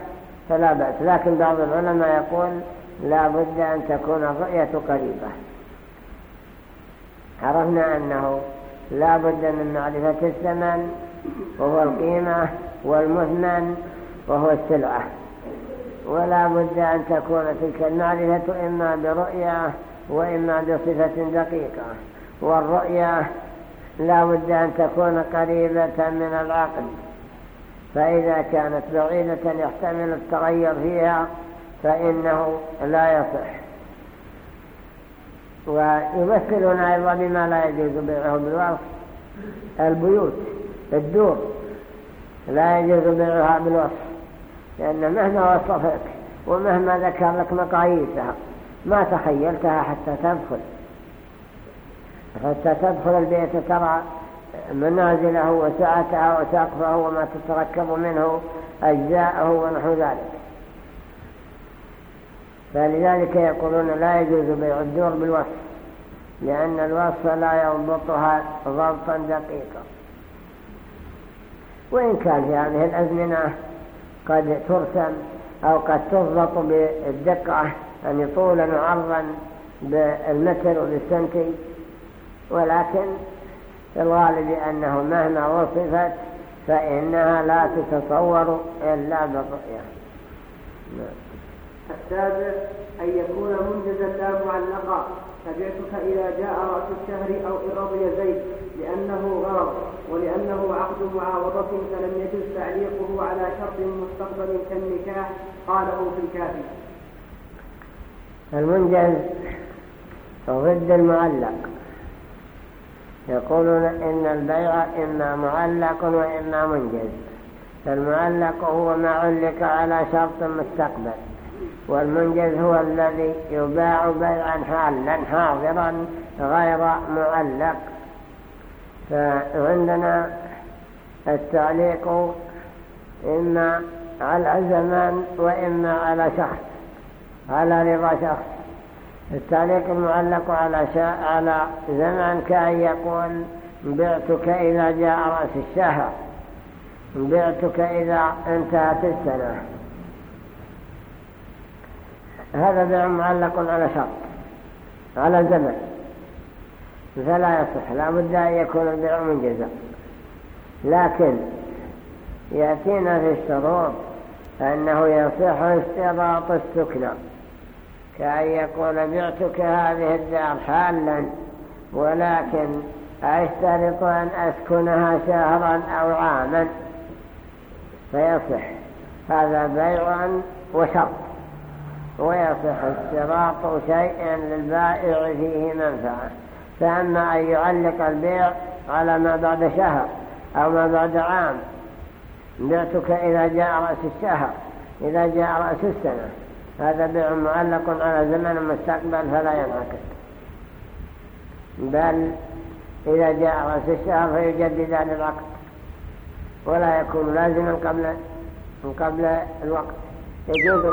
S2: فلا بأس. لكن بعض العلماء يقول لا بد أن تكون الرؤية قريبة. عرفنا أنه لا بد من معرفة الثمن وهو القيمة والمثمن وهو السلعة. ولا بد أن تكون تلك المعرفة إما برؤية وإما بصفة دقيقة. والرؤية لا بد أن تكون قريبة من العقل. فإذا كانت بعيدة يحتمل التغير فيها فإنه لا يصح. ويمثلون أيضا بما لا يجوز بيعه بالوصف البيوت الدور لا يجوز بيعها بالوصف لأن مهما وصفك ومهما ذكر لك مقاييسها ما تخيلتها حتى تدخل. حتى تدخل البيت ترى منازله وسعته وسقفه وما تتركب منه أجزاءه ونحو ذلك. فلذلك يقولون لا يجوز بيع الدور بالوصف لأن الوصف لا يضبطها ضبطا دقيقا. وإن كان في هذه الأزمنة قد ترسم أو قد تضبط بالدقة يعني طولا وعرضا بالمتر وبالسنتي ولكن الغالب أنه مهما وصفت فإنها لا تتصور إلا
S1: نعم. السابع أن يكون منجزا لا معلقا فبعتك إذا جاء رأس الشهر أو إن رضي زيد لأنه غرض ولأنه عقد معاوضة فلم يجوز تعليقه على شرط مستقبل كالنكاح قاله في الكافي.
S2: المنجز ضد المعلق. يقولون إن البيع إما معلق وإما منجز فالمعلق هو ما علق على شرط مستقبل. والمنجز هو الذي يباع بيعا حالا حاضرا غير معلق. فعندنا التعليق إما على زمان وإما على شخص على رضا شخص. التعليق المعلق على على زمن كأن يقول بعتك إذا جاء رأس الشهر بعتك إذا انتهت السنة. هذا بيع معلق على شرط على زمن فلا يصح لا بد أن يكون البيع منجزا. لكن يأتينا في الشروط أنه يصح اشتراط السكنى كأن يقول بعتك هذه الدار حالا ولكن أشترط أن أسكنها شهرا أو عاما. فيصح هذا بيع وشرط. ويصح اشتراط شيء للبائع فيه منفعة. فأما أن يعلق البيع على ما بعد شهر أو ما بعد عام بعتك إذا جاء رأس الشهر إذا جاء رأس السنة. هذا بيع معلق على زمن مستقبل فلا ينعكس. بل إذا جاء رأس الشهر فيجددان العقد ولا يكون لازما قبل قبل الوقت. يجوز